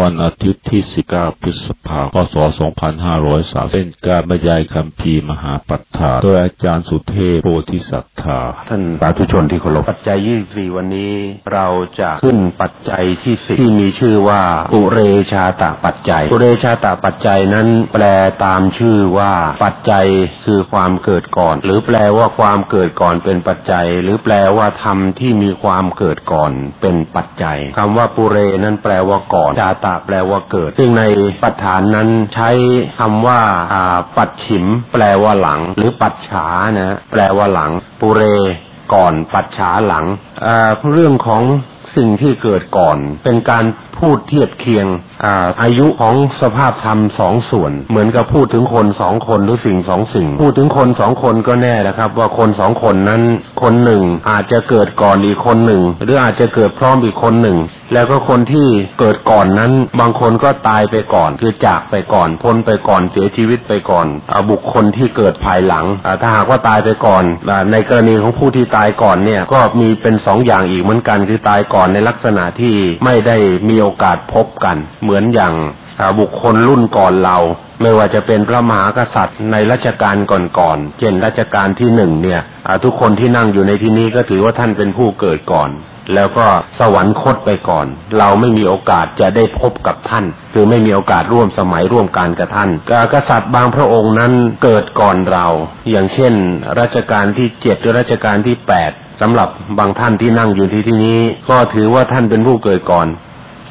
วันอาทิตย์ที่ 19 พฤษภาคม พศ 2503เป็นการบรรยายคำพีมหาปัฏฐานโดยอาจารย์สุเทพโพธิสัตธา ท่านสาธุชนที่เคารพ ปัจจัยยี่สี่วันนี้เราจะขึ้นปัจจัยที่สิที่มีชื่อว่าปุเรชาตะปัจจัยปุเรชาตะปัจจัยนั้นแปลตามชื่อว่าปัจจัยคือความเกิดก่อน หรือแปลว่าความเกิดก่อนเป็นปัจจัย หรือแปลว่าธรรมที่มีความเกิดก่อนเป็นปัจจัยคำว่าปุเรนั้นแปลว่าก่อนชาตะแปลว่าเกิด ซึ่งในปัฏฐานนั้นใช้คำว่าปัดฉิม แปลว่าหลัง หรือปัดฉานะแปลว่าหลัง ปุเร ก่อนปัดฉาหลังเรื่องของสิ่งที่เกิดก่อน เป็นการพูดเทียบเคียงอายุของสภาพธรรมสองส่วน เหมือนกับพูดถึงคนสองคนหรือสิ่งสองสิ่ง พูดถึงคนสองคนก็แน่นะครับ ว่าคนสองคนนั้นคนหนึ่งอาจจะเกิดก่อนอีกคนหนึ่ง หรืออาจจะเกิดพร้อมอีกคนหนึ่ง แล้วก็คนที่เกิดก่อนนั้น บางคนก็ตายไปก่อนคือจากไปก่อนพ้นไปก่อนเสียชีวิตไปก่อนอบุคคลที่เกิดภายหลังถ้าหากว่าตายไปก่อนในกรณีของผู้ที่ตายก่อนเนี่ยก็มีเป็นสองอย่างอีกเหมือนกันคือตายก่อนในลักษณะที่ไม่ได้มีโอกาสพบกัน เหมือนอย่างบุคคลรุ่นก่อนเรา ไม่ว่าจะเป็นพระมหากษัตริย์ในรัชกาลก่อนๆเช่นรัชกาลที่หนึ่งเนี่ยทุกคนที่นั่งอยู่ในที่นี้ก็ถือว่าท่านเป็นผู้เกิดก่อน แล้วก็สวรรคตไปก่อน เราไม่มีโอกาสจะได้พบกับท่าน คือไม่มีโอกาสร่วมสมัยร่วมการกับท่านกษัตริย์บางพระองค์นั้นเกิดก่อนเรา อย่างเช่น รัชกาลที่เจ็ดหรือรัชกาลที่แปดสำหรับบางท่านที่นั่งอยู่ที่ที่นี้ ก็ถือว่าท่านเป็นผู้เกิดก่อน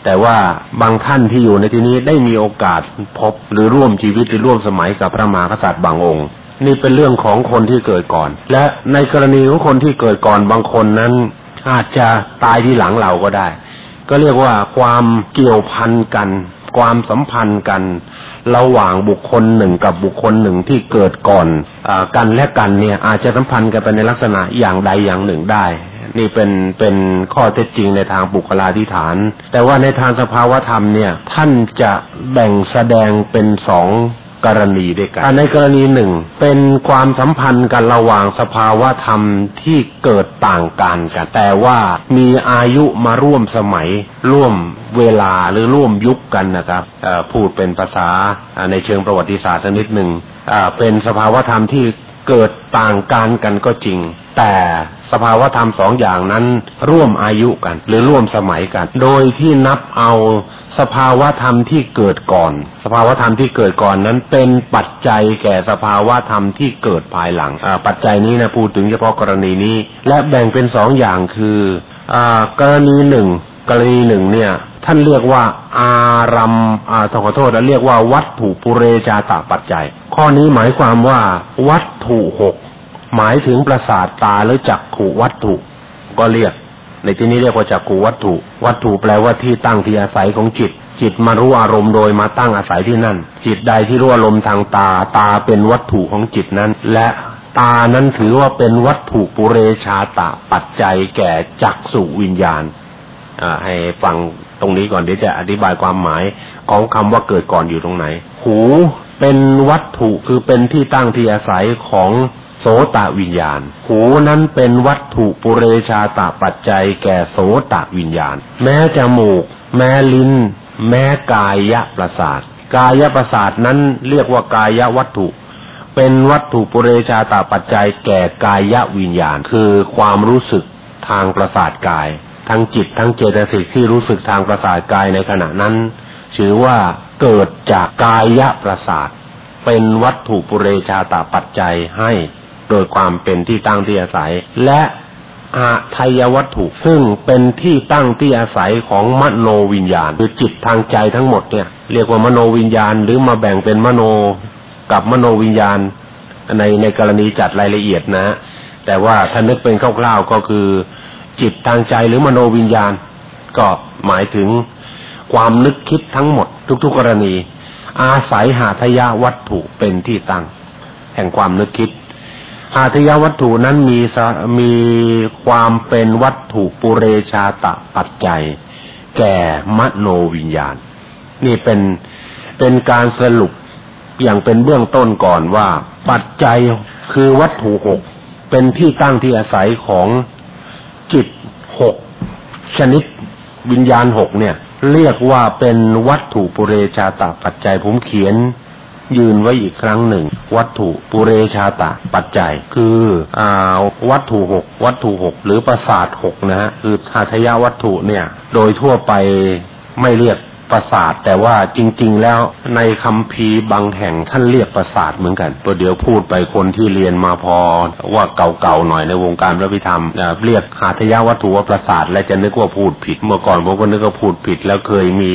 แต่ว่าบางท่านที่อยู่ในที่นี้ได้มีโอกาสพบหรือร่วมชีวิตหรือร่วมสมัยกับพระมหากษัตริย์บางองค์ นี่เป็นเรื่องของคนที่เกิดก่อน และในกรณีของคนที่เกิดก่อนบางคนนั้น อาจจะตายที่หลังเราก็ได้ ก็เรียกว่าความเกี่ยวพันกัน ความสัมพันธ์กัน ระหว่างบุคคลหนึ่งกับบุคคลหนึ่งที่เกิดก่อนอกันและกันเนี่ยอาจจะสัมพันธ์กันไปในลักษณะอย่างใดอย่างหนึ่งได้ นี่เป็นเป็นข้อเท็จจริงในทางบุคลาธิฐาน แต่ว่าในทางสภาวธรรมเนี่ย ท่านจะแบ่งแสดงเป็นสองกรณีด้วยกันในกรณีหนึ่งเป็นความสัมพันธ์กันระหว่างสภาวธรรมที่เกิดต่างกันกัน แต่ว่ามีอายุมาร่วมสมัย ร่วมเวลาหรือร่วมยุคกันนะครับพูดเป็นภาษาในเชิงประวัติศาสตร์นิดหนึ่งเป็นสภาวธรรมที่ เกิดต่างกันกันก็จริง แต่สภาวธรรมสองอย่างนั้นร่วมอายุกัน หรือร่วมสมัยกัน โดยที่นับเอาสภาวธรรมที่เกิดก่อน สภาวธรรมที่เกิดก่อนนั้นเป็นปัจจัยแก่สภาวธรรมที่เกิดภายหลังปัจจัยนี้นะพูดถึงเฉพาะกรณีนี้ และแบ่งเป็นสองอย่างคืออกรณีหนึ่ง กรณีหนึ่งเนี่ย ท่านเรียกว่าอารัมอาขอโทษแล้วเรียกว่าวัตถุปุเรจาตาปัจจัย ข้อนี้หมายความว่าวัตถุหกหมายถึงประสาทตาหรือจักขุวัตถุ ก็เรียก ในที่นี้เรียกว่าจักขุวัตถุ วัตถุแปลว่าที่ตั้งที่อาศัยของจิต จิตมารู้อารมณ์โดยมาตั้งอาศัยที่นั่น จิตใดที่รู้อารมณ์ทางตาตาเป็นวัตถุของจิตนั้น และตานั้นถือว่าเป็นวัตถุปุเรชาตะปัจจัยแก่จักสุวิญญาณ ให้ฟังตรงนี้ก่อนเดี๋ยวจะอธิบายความหมายของคำว่าเกิดก่อนอยู่ตรงไหน หูเป็นวัตถุคือเป็นที่ตั้งที่อาศัยของโสตวิญญาณ หูนั้นเป็นวัตถุปุเรชาตาปัจจัยแก่โสตวิญญาณ แม้จมูก แม้ลิ้น แม้กายะประสาท กายะประสาทนั้นเรียกว่ากายะวัตถุ เป็นวัตถุปุเรชาตาปัจจัยแก่กายะวิญญาณ คือความรู้สึกทางประสาทกาย ทั้งจิตทั้งเจตสิกที่รู้สึกทางประสาทกายในขณะนั้น ถือว่าเกิดจากกายะประสาท เป็นวัตถุปุเรชาตาปัจจัยให้โดยความเป็นที่ตั้งที่อาศัย และอาทายวัตถุซึ่งเป็นที่ตั้งที่อาศัยของมโนวิญญาณคือจิตทางใจทั้งหมดเนี่ย เรียกว่ามโนวิญญาณหรือมาแบ่งเป็นมโนกับมโนวิญญาณ ในในกรณีจัดรายละเอียดนะ แต่ว่าถ้านึกเป็นคร่าวๆก็คือ จิตทางใจหรือมโนวิญญาณ ก็หมายถึงความนึกคิดทั้งหมดทุกๆกรณี อาศัยหาทยาวัตถุเป็นที่ตั้ง แห่งความนึกคิด หาทยาวัตถุนั้นมีมีความเป็นวัตถุปุเรชาตะปัจจัย แก่มโนวิญญาณ นี่เป็นเป็นการสรุปอย่างเป็นเบื้องต้นก่อนว่า ปัจจัยคือวัตถุหกเป็นที่ตั้งที่อาศัยของ จิตหกชนิดวิญญาณหกเนี่ย เรียกว่าเป็นวัตถุปุเรชาตะปัจจัยผมเขียน ยืนไว้อีกครั้งหนึ่ง วัตถุปุเรชาตะปัจจัย คืออ่าวัตถุหกวัตถุหกหรือประสาทหกนะฮะคือหัตยาวัตถุเนี่ย โดยทั่วไปไม่เรียก ประสาท แต่ว่าจริง ๆ แล้วในคำพีบางแห่งท่านเรียกประสาทเหมือนกันตัวเดียวพูดไปคนที่เรียนมาพอว่าเก่าๆหน่อยในวงการพระพิธรรมเรียกหัตยาวัตถุว่าประสาท และจะนึกว่าพูดผิด เมื่อก่อนผมก็นึกว่าพูดผิด แล้วเคยมี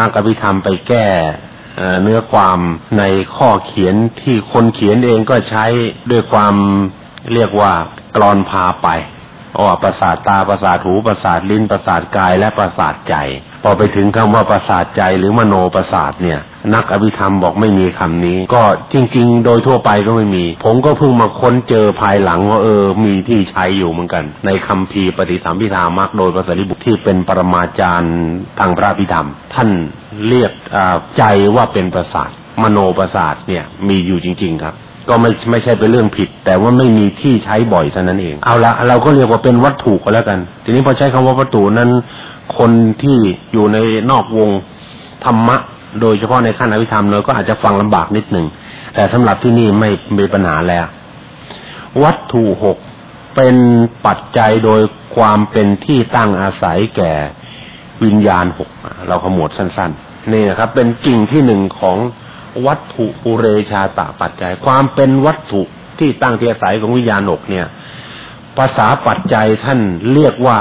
นักอภิธรรมไปแก้เนื้อความในข้อเขียนที่คนเขียนเองก็ใช้ด้วยความเรียกว่ากรอนพาไปอ๋อประสาทตาประสาทหูประสาทลิ้นประสาทกายและประสาทใจ พอไปถึงคำว่าประสาทใจหรือมโนประสาทเนี่ย นักอภิธรรมบอกไม่มีคำนี้ ก็จริง ๆ โดยทั่วไปก็ไม่มี ผมก็เพิ่งมาค้นเจอภายหลังว่าเออ มีที่ใช้อยู่เหมือนกัน ในคำพีปฏิสัมพิธามักโดยพระสารีบุตรที่เป็นปรมาจารย์ทางพระพิธรรม ท่านเรียกใจว่าเป็นประสาท มโนประสาทเนี่ยมีอยู่จริง ๆ ครับก็ไม่ไม่ใช่เป็นเรื่องผิด แต่ว่าไม่มีที่ใช้บ่อยเท่านั้นเอง เอาละเราก็เรียกว่าเป็นวัตถุก็แล้วกัน ทีนี้พอใช้คำว่าวัตถุนั้น คนที่อยู่ในนอกวงธรรมะ โดยเฉพาะในขั้นอภิธรรมเราก็อาจจะฟังลำบากนิดหนึ่ง แต่สำหรับที่นี่ไม่มีปัญหาแล้ว วัตถุหกเป็นปัจจัยโดยความเป็นที่ตั้งอาศัยแก่วิญญาณหกเราขมวดสั้นๆ นี่นะครับ เป็นกิ่งที่หนึ่งของวัตถุปุเรชาตะปัจจัย ความเป็นวัตถุที่ตั้งที่อาศัยของวิญญาณหกเนี่ย ภาษาปัจจัยท่านเรียกว่า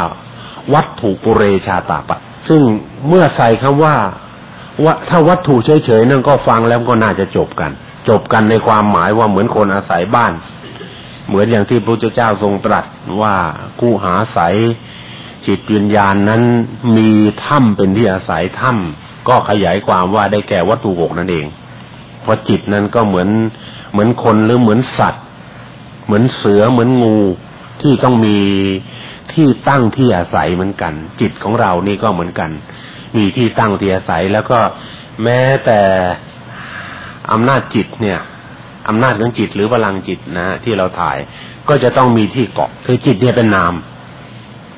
วัตถุปุเรชาตะปัจซึ่งเมื่อใส่คำว่าว่าถ้าวัตถุเฉยๆนั่นก็ฟังแล้วก็น่าจะจบกัน จบกันในความหมายว่าเหมือนคนอาศัยบ้าน เหมือนอย่างที่พระพุทธเจ้าทรงตรัสว่ากูหาอายจิตวิญญาณนั้นมีถ้ำเป็นที่อาศัยถ้ำก็ขยายความว่าได้แก่วัตถุหกนั่นเอง เพราะจิตนั้นก็เหมือนเหมือนคนหรือเหมือนสัตว์ เหมือนเสือเหมือนงูที่ต้องมี ที่ตั้งที่อาศัยเหมือนกัน จิตของเรานี่ก็เหมือนกัน มีที่ตั้งที่อาศัยแล้วก็แม้แต่อำนาจจิตเนี่ยอำนาจของจิตหรือพลังจิตนะที่เราถ่ายก็จะต้องมีที่เกาะ คือจิตเนี่ยเป็นนาม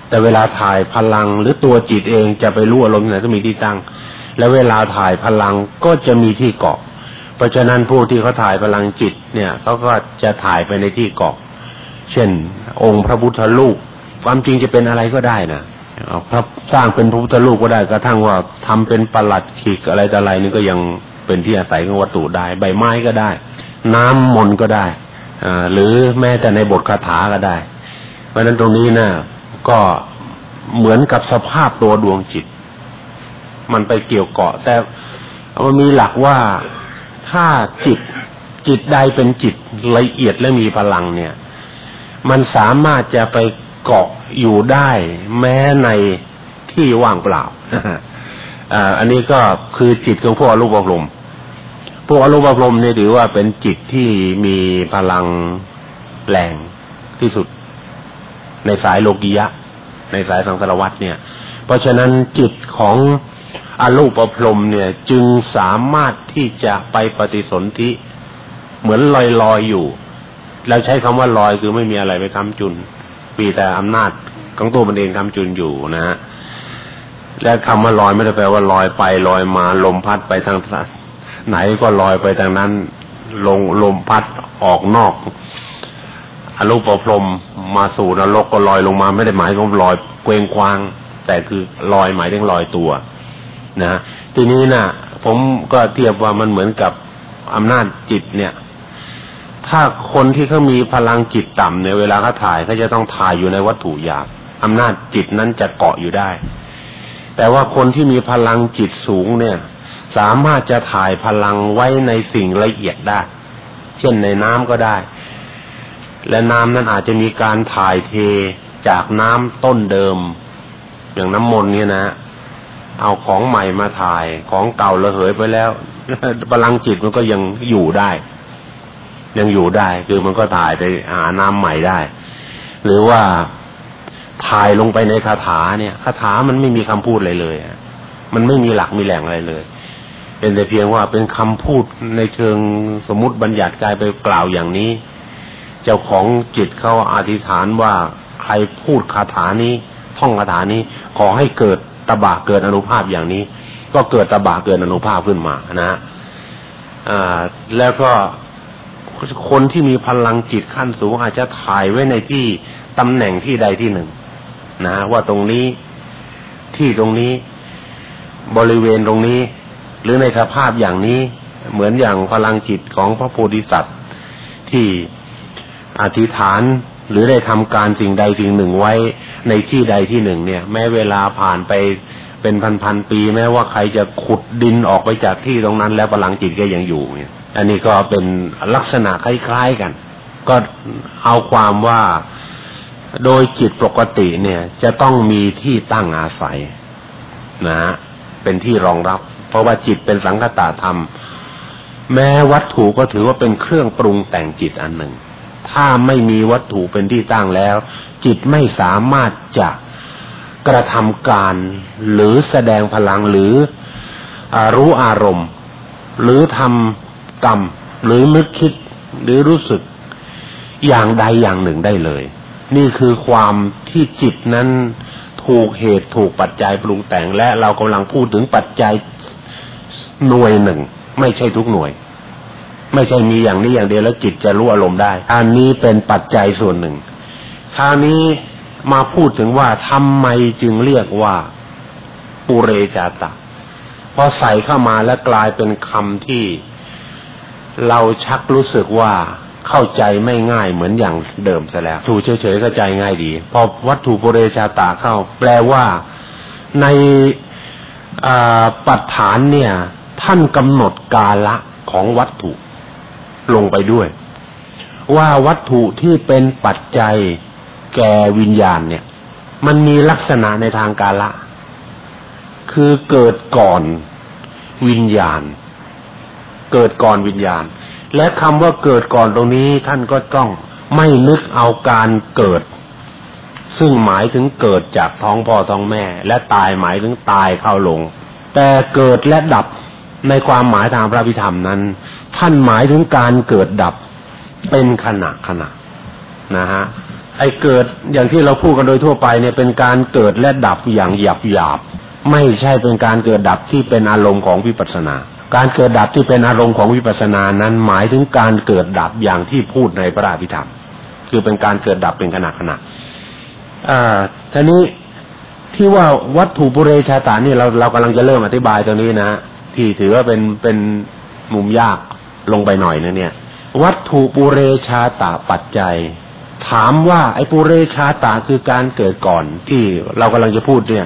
แต่เวลาถ่ายพลังหรือตัวจิตเองจะไปรู้อารมณ์ไหนก็มีที่ตั้ง แล้วเวลาถ่ายพลังก็จะมีที่เกาะ เพราะฉะนั้นผู้ที่เขาถ่ายพลังจิตเนี่ยเขาก็จะถ่ายไปในที่เกาะ เช่น องค์พระพุทธรูป ความจริงจะเป็นอะไรก็ได้นะเพระสร้างเป็นพระพุทธรูปก็ได้กระทั่งว่าทำเป็นประหลัดขีกอะไรต่ออะไรนี่ก็ยังเป็นที่อาศัยของวัตถุได้ ใบไม้ก็ได้ น้ำมนก็ได้อ่าหรือแม้แต่ในบทคาถาก็ได้ เพราะฉะนั้นตรงนี้นะก็เหมือนกับสภาพตัวดวงจิต มันไปเกี่ยวเกาะ แต่มันมีหลักว่าถ้าจิตจิตใดเป็นจิตละเอียดและมีพลังเนี่ย มันสามารถจะไป เกาะอยู่ได้แม้ในที่ว่างเปล่าอันนี้ก็คือจิตของพวกอรูปภพพวกอรูปภพเนี่ยถือว่าเป็นจิตที่มีพลังแรงที่สุด ในสายโลกียะ ในสายสังสารวัตเนี่ย เพราะฉะนั้นจิตของอรูปพรมเนี่ย จึงสามารถที่จะไปปฏิสนธิเหมือนลอยลอยอยู่แล้วใช้คำว่าลอยคือไม่มีอะไรไปค้ำจุน มีแต่อำนาจของตัวมันเองค้ำจุนอยู่นะฮะและคำว่าลอยไม่ได้แปลว่าลอยไปลอยมาลมพัดไปทางไหนก็ลอยไปทางนั้น ลงลมพัดออกนอกอรูปพรมมาสู่นรกก็ลอยลงมา ไม่ได้หมายถึงลอยเกวงควาง แต่คือลอยหมายถึงลอยตัว นะทีนี้นะผมก็เทียบว่ามันเหมือนกับอำนาจจิตเนี่ย ถ้าคนที่เขามีพลังจิตต่ำเนี่ยเวลาเขาถ่ายเขาจะต้องถ่ายอยู่ในวัตถุหยาบอำนาจจิตนั้นจะเกาะอยู่ได้ แต่ว่าคนที่มีพลังจิตสูงเนี่ย สามารถจะถ่ายพลังไว้ในสิ่งละเอียดได้ เช่นในน้ำก็ได้ และน้ำนั้นอาจจะมีการถ่ายเทจากน้ำต้นเดิม อย่างน้ำมนต์เนี่ยนะเอาของใหม่มาถ่ายของเก่าระเหยไปแล้วพลังจิตมันก็ยังอยู่ได้ ยังอยู่ได้ คือมันก็ถ่ายไปหาน้ำใหม่ได้ หรือว่าถ่ายลงไปในคาถาเนี่ยคาถามันไม่มีคำพูดอะไรเลยมันไม่มีหลักมีแหล่งอะไรเลย เป็นแต่เพียงว่าเป็นคำพูดในเชิงสมมติบัญญัติกายไปกล่าวอย่างนี้ เจ้าของจิตเขาอธิษฐานว่าใครพูดคาถานี้ ท่องคาถานี้ขอให้เกิดตบะเกิดอนุภาพอย่างนี้ ก็เกิดตบะเกิดอนุภาพขึ้นมานะอ่าแล้วก็ คนที่มีพลังจิตขั้นสูงอาจจะถ่ายไว้ในที่ตำแหน่งที่ใดที่หนึ่ง นะว่าตรงนี้ที่ตรงนี้ บริเวณตรงนี้ หรือในสภาพอย่างนี้เหมือนอย่างพลังจิตของพระโพธิสัตว์ ที่อธิษฐานหรือได้ทำการสิ่งใดสิ่งหนึ่งไว้ในที่ใดที่หนึ่ง เนี่ย แม้เวลาผ่านไปเป็นพันๆปี แม้ว่าใครจะขุดดินออกไปจากที่ตรงนั้น แล้วพลังจิตก็ยังอยู่เนี่ย อันนี้ก็เป็นลักษณะคล้ายๆกัน ก็เอาความว่าโดยจิตปกติเนี่ย จะต้องมีที่ตั้งอาศัยนะเป็นที่รองรับ เพราะว่าจิตเป็นสังคตาธรรม แม้วัตถุก็ถือว่าเป็นเครื่องปรุงแต่งจิตอันหนึ่ง ถ้าไม่มีวัตถุเป็นที่ตั้งแล้ว จิตไม่สามารถจะกระทำการหรือแสดงพลังหรืออรู้อารมณ์ หรือทำ กรรม หรือนึกคิดหรือรู้สึกอย่างใดอย่างหนึ่งได้เลย นี่คือความที่จิตนั้นถูกเหตุถูกปัจจัยปรุงแต่งและเรากำลังพูดถึงปัจจัยหน่วยหนึ่ง ไม่ใช่ทุกหน่วย ไม่ใช่มีอย่างนี้อย่างเดียวแล้วจิตจะรู้อารมณ์ได้ อันนี้เป็นปัจจัยส่วนหนึ่งคราวนี้มาพูดถึงว่าทำไมจึงเรียกว่าปุเรจาตะพอใส่เข้ามาแล้วกลายเป็นคำที่ เราชักรู้สึกว่าเข้าใจไม่ง่ายเหมือนอย่างเดิมซะแล้วถูเฉยๆเข้าใจง่ายดี พอวัตถุปเรชาตาเข้า แปลว่าในปัจฐานเนี่ย ท่านกำหนดกาละของวัตถุลงไปด้วย ว่าวัตถุที่เป็นปัจจัยแก่วิญญาณเนี่ย มันมีลักษณะในทางกาละ คือเกิดก่อนวิญญาณ เกิดก่อนวิญญาณ และคำว่าเกิดก่อนตรงนี้ท่านก็ต้องไม่นึกเอาการเกิด ซึ่งหมายถึงเกิดจากท้องพ่อท้องแม่ และตายหมายถึงตายเข้าลง แต่เกิดและดับในความหมายทางพระพิธรรมนั้น ท่านหมายถึงการเกิดดับเป็นขณะขณะนะฮะไอ้เกิดอย่างที่เราพูดกันโดยทั่วไปเนี่ยเป็นการเกิดและดับอย่างหยาบหยาบไม่ใช่เป็นการเกิดดับที่เป็นอารมณ์ของวิปัสสนา การเกิดดับที่เป็นอารมณ์ของวิปัสสนานั้นหมายถึงการเกิดดับอย่างที่พูดในพระราพิธรรม คือเป็นการเกิดดับเป็นขณะขณะอ่าทีนี้ที่ว่าวัตถุปุเรชาตานี่เราเรากำลังจะเริ่มอธิบายตรงนี้นะที่ถือว่าเป็นเป็นมุมยากลงไปหน่อยนะเนี่ย วัตถุปุเรชาตาปัจจัย ถามว่าไอ้ปุเรชาตาคือการเกิดก่อนที่เรากำลังจะพูดเนี่ย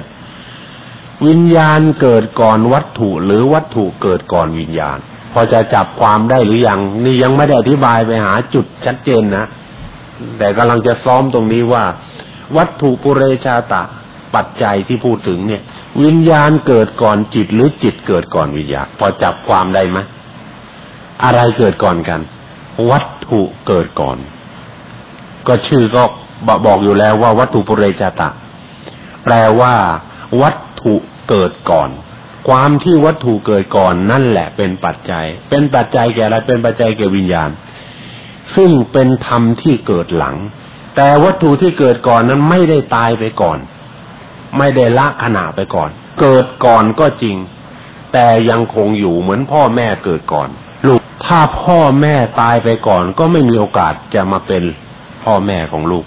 วิญญาณเกิดก่อนวัตถุหรือวัตถุเกิดก่อนวิญญาณ พอจะจับความได้หรือยัง นี่ยังไม่ได้อธิบายไปหาจุดชัดเจนนะแต่กำลังจะซ้อมตรงนี้ว่า วัตถุปุเรชาตาปัจจัยที่พูดถึงเนี่ย วิญญาณเกิดก่อนจิตหรือจิตเกิดก่อนวิญญาณ พอจับความได้ไหมอะไรเกิดก่อนกัน วัตถุเกิดก่อน ก็ชื่อก็บอกอยู่แล้วว่าวัตถุปุเรจตะ แปลว่า วัต ถุเกิดก่อน ความที่วัตถุเกิดก่อนนั่นแหละเป็นปัจจัย เป็นปัจจัยแก่อะไรเป็นปัจจัยแก่วิญญาณ ซึ่งเป็นธรรมที่เกิดหลัง แต่วัตถุที่เกิดก่อนนั้นไม่ได้ตายไปก่อน ไม่ได้ละขณะไปก่อน เกิดก่อนก็จริง แต่ยังคงอยู่เหมือนพ่อแม่เกิดก่อนลูกถ้าพ่อแม่ตายไปก่อน ก็ไม่มีโอกาสจะมาเป็นพ่อแม่ของลูก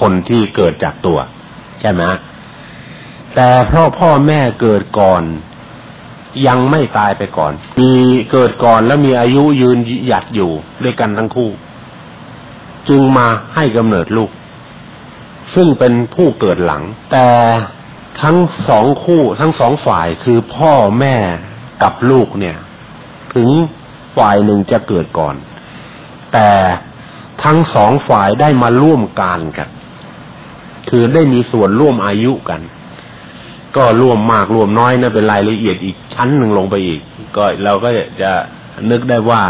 คนที่เกิดจากตัว ใช่ไหม แต่เพราะพ่อแม่เกิดก่อน ยังไม่ตายไปก่อน มีเกิดก่อนแล้วมีอายุยืนหยัดอยู่ด้วยกันทั้งคู่ จึงมาให้กำเนิดลูก ซึ่งเป็นผู้เกิดหลัง แต่ทั้งสองคู่ทั้งสองฝ่ายคือพ่อแม่กับลูกเนี่ย ถึงฝ่ายหนึ่งจะเกิดก่อน แต่ทั้งสองฝ่ายได้มาร่วมการกัน คือได้มีส่วนร่วมอายุกัน ก็ร่วมมากร่วมน้อยนะเป็นรายละเอียดอีกชั้นหนึ่งลงไปอีก ก็เราก็จะนึกได้ว่า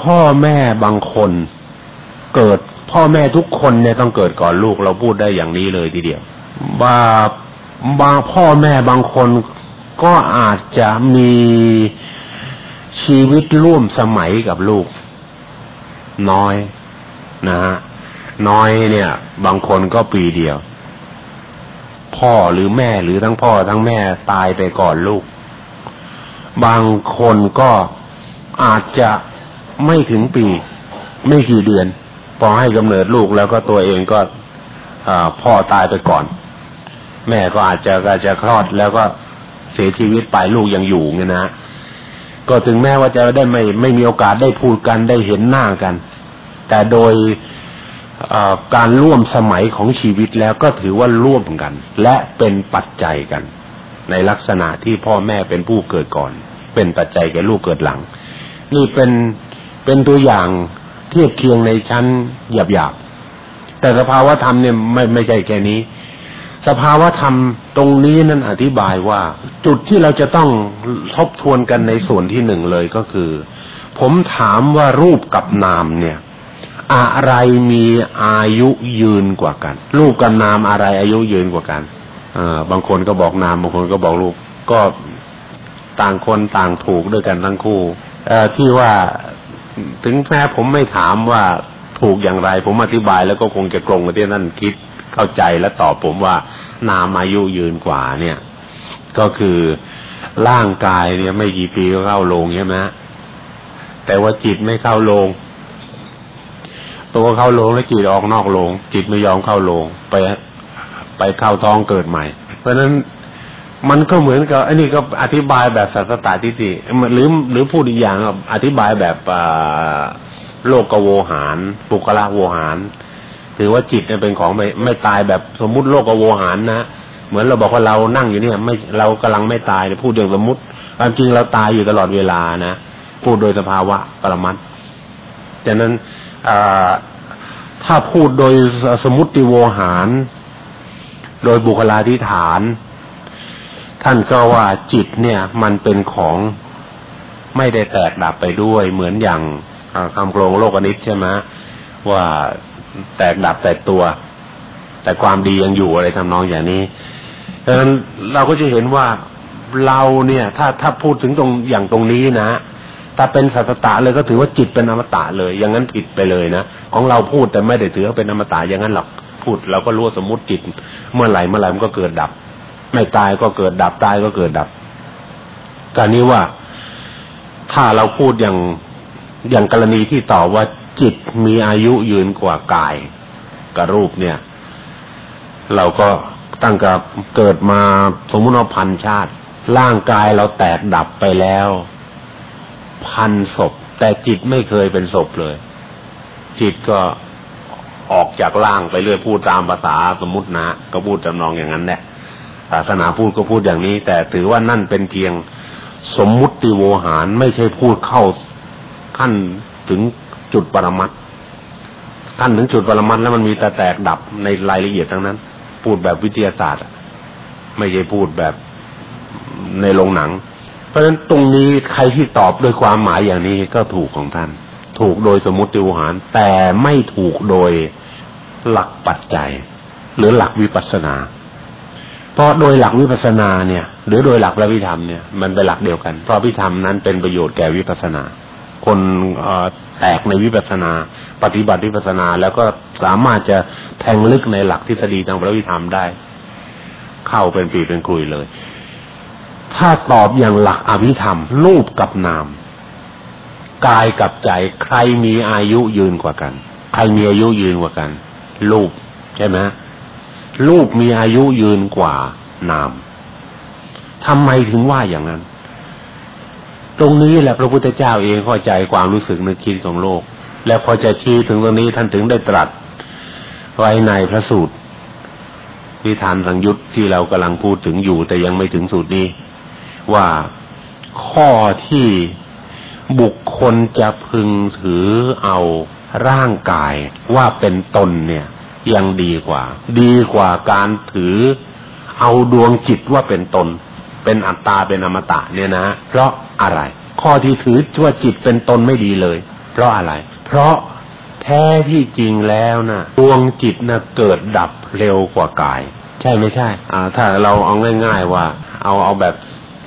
พ่อแม่บางคนเกิดพ่อแม่ทุกคนเนี่ยต้องเกิดก่อนลูกเราพูดได้อย่างนี้เลยทีเดียวว่าบางพ่อแม่บางคนก็อาจจะมีชีวิตร่วมสมัยกับลูก น้อยนะฮะน้อยเนี่ย บางคนก็ปีเดียว พ่อหรือแม่หรือทั้งพ่อทั้งแม่ตายไปก่อนลูก บางคนก็อาจจะไม่ถึงปี ไม่กี่เดือน พอให้กำเนิดลูกแล้วก็ตัวเองก็พ่อตายไปก่อน แม่ก็อาจจะอาจจะคลอดแล้วก็เสียชีวิตไปลูกยังอยู่เงี้ยนะก็ถึงแม้ว่าจะได้ไม่ไม่มีโอกาสได้พูดกันได้เห็นหน้ากัน แต่โดย การร่วมสมัยของชีวิตแล้วก็ถือว่าร่วมกัน และเป็นปัจจัยกัน ในลักษณะที่พ่อแม่เป็นผู้เกิดก่อน เป็นปัจจัยแก่ลูกเกิดหลัง นี่เป็นเป็นตัวอย่างเทียบเคียงในชั้นหยาบๆแต่สภาวะธรรมเนี่ยไม่ไม่ใช่แค่นี้ สภาวะธรรมตรงนี้นั้นอธิบายว่า จุดที่เราจะต้องทบทวนกันในส่วนที่หนึ่งเลยก็คือ ผมถามว่ารูปกับนามเนี่ย อะไรมีอายุยืนกว่ากัน รูปกับนามอะไรอายุยืนกว่ากันอบางคนก็บอกนามบางคนก็บอกรูป ก็ต่างคนต่างถูกด้วยกันทั้งคู่เอ่อที่ว่าถึงแม้ผมไม่ถามว่าถูกอย่างไร ผมอธิบายแล้วก็คงจะกรงกับที่นั่นคิดเข้าใจและตอบผมว่า นามอายุยืนกว่า เนี่ย ก็คือร่างกายเนี่ย ไม่กี่ปีก็เข้าลงใช่ไหมแต่ว่าจิตไม่เข้าลง ตัวเข้าโรงแล้วจิตออกนอกโรงจิตไม่ยอมเข้าโรงไปไปเข้าท้องเกิดใหม่ เพราะฉะนั้นมันก็เหมือนกับอันนี้ก็อธิบายแบบสัตตาทิฏฐิหรือหรือพูดอีกอย่างอธิบายแบบโลกโวหาร ปุกละโวหาร ถือว่าจิตเป็นของไม่ไม่ตายแบบสมมุติโลกโวหารนะเหมือนเราบอกว่าเรานั่งอยู่เนี่ย ไม่เรากำลังไม่ตายพูดอย่างสมมติความจริงเราตายอยู่ตลอดเวลานะพูดโดยสภาวะปรมัตฉะนั้น ถ้าพูดโดยสมุติโวหาร โดยบุคลาธิฐาน ท่านก็ว่าจิตเนี่ย มันเป็นของไม่ได้แตกดับไปด้วย เหมือนอย่างคำโครงโลกอนิจใช่ไหมว่าแตกดับแต่ตัว แต่ความดียังอยู่อะไรทำนองอย่างนี้ดังนั้นเราก็จะเห็นว่าเราเนี่ย ถ้าถ้าพูดถึงตรงอย่างตรงนี้นะ ถ้าเป็นสัตตะเลยก็ถือว่าจิตเป็นอมตะเลย อย่างนั้นผิดไปเลยนะของเราพูดแต่ไม่ได้ถือว่าเป็นอมตะอย่างนั้นหรอกพูดเราก็รู้สมมติจิต เมื่อไหร่เมื่อไหร่มันก็เกิดดับ ไม่ตายก็เกิดดับตายก็เกิดดับการนี้ว่าถ้าเราพูดอย่างอย่างกรณีที่ตอบว่าจิตมีอายุยืนกว่ากายกับรูปเนี่ย เราก็ตั้งกับเกิดมาสมมติว่าพันชาติ ร่างกายเราแตกดับไปแล้ว พันศพ แต่จิตไม่เคยเป็นศพเลย จิตก็ออกจากร่างไปเรื่อยพูดตามภาษาสมมตินะ ก็พูดจำนองอย่างนั้นแหละศาสนาพูดก็พูดอย่างนี้ แต่ถือว่านั่นเป็นเพียงสมมุติโวหารไม่ใช่พูดเข้าขั้นถึงจุดปรมัตขั้นถึงจุดปรมัตแล้วมันมีแต่แตกดับในรายละเอียดทั้งนั้น พูดแบบวิทยาศาสตร์ไม่ใช่พูดแบบในโรงหนัง เพราะฉะนั้นตรงนี้ใครที่ตอบโดยความหมายอย่างนี้ก็ถูกของท่าน ถูกโดยสมมติวหาร แต่ไม่ถูกโดยหลักปัจจัย หรือหลักวิปัสนา เพราะโดยหลักวิปัสนาเนี่ย หรือโดยหลักพระวิธรรมเนี่ยมันเป็นหลักเดียวกัน เพราะวิธรรมนั้นเป็นประโยชน์แก่วิปัสนา คนแตกในวิปัสนา ปฏิบัติวิปัสสนาแล้วก็สามารถจะแทงลึกในหลักทฤษฎีทางพระวิธรรมได้ เข้าเป็นปีเป็นคุยเลย ถ้าตอบอย่างหลักอภิธรรม รูปกับนาม กายกับใจ ใครมีอายุยืนกว่ากัน ใครมีอายุยืนกว่ากัน รูปใช่ไหมรูปมีอายุยืนกว่านามทำไมถึงว่าอย่างนั้น ตรงนี้แหละพระพุทธเจ้าเองเข้าใจความรู้สึกนึกคิดของโลก และพอจะชี้ถึงตรงนี้ท่านถึงได้ตรัส ไว้ในพระสูตรนิทานสังยุตที่เรากำลังพูดถึงอยู่แต่ยังไม่ถึงสูตรนี้ ว่าข้อที่บุคคลจะพึงถือเอาร่างกายว่าเป็นตนเนี่ย ยังดีกว่า ดีกว่าการถือเอาดวงจิตว่าเป็นตน เป็นอัตตาเป็นอมตะเนี่ยนะเพราะอะไร ข้อที่ถือว่าจิตเป็นตนไม่ดีเลย เพราะอะไร เพราะแท้ที่จริงแล้วนะดวงจิตนะเกิดดับเร็วกว่ากาย ใช่ไม่ใช่ อ่า ถ้าเราเอาง่าย ๆว่า เอาเอาแบบ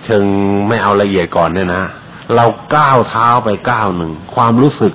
เชิงไม่เอาละเอียดก่อนเนี่ยนะเราก้าวเท้าไปก้าวหนึ่งความรู้สึก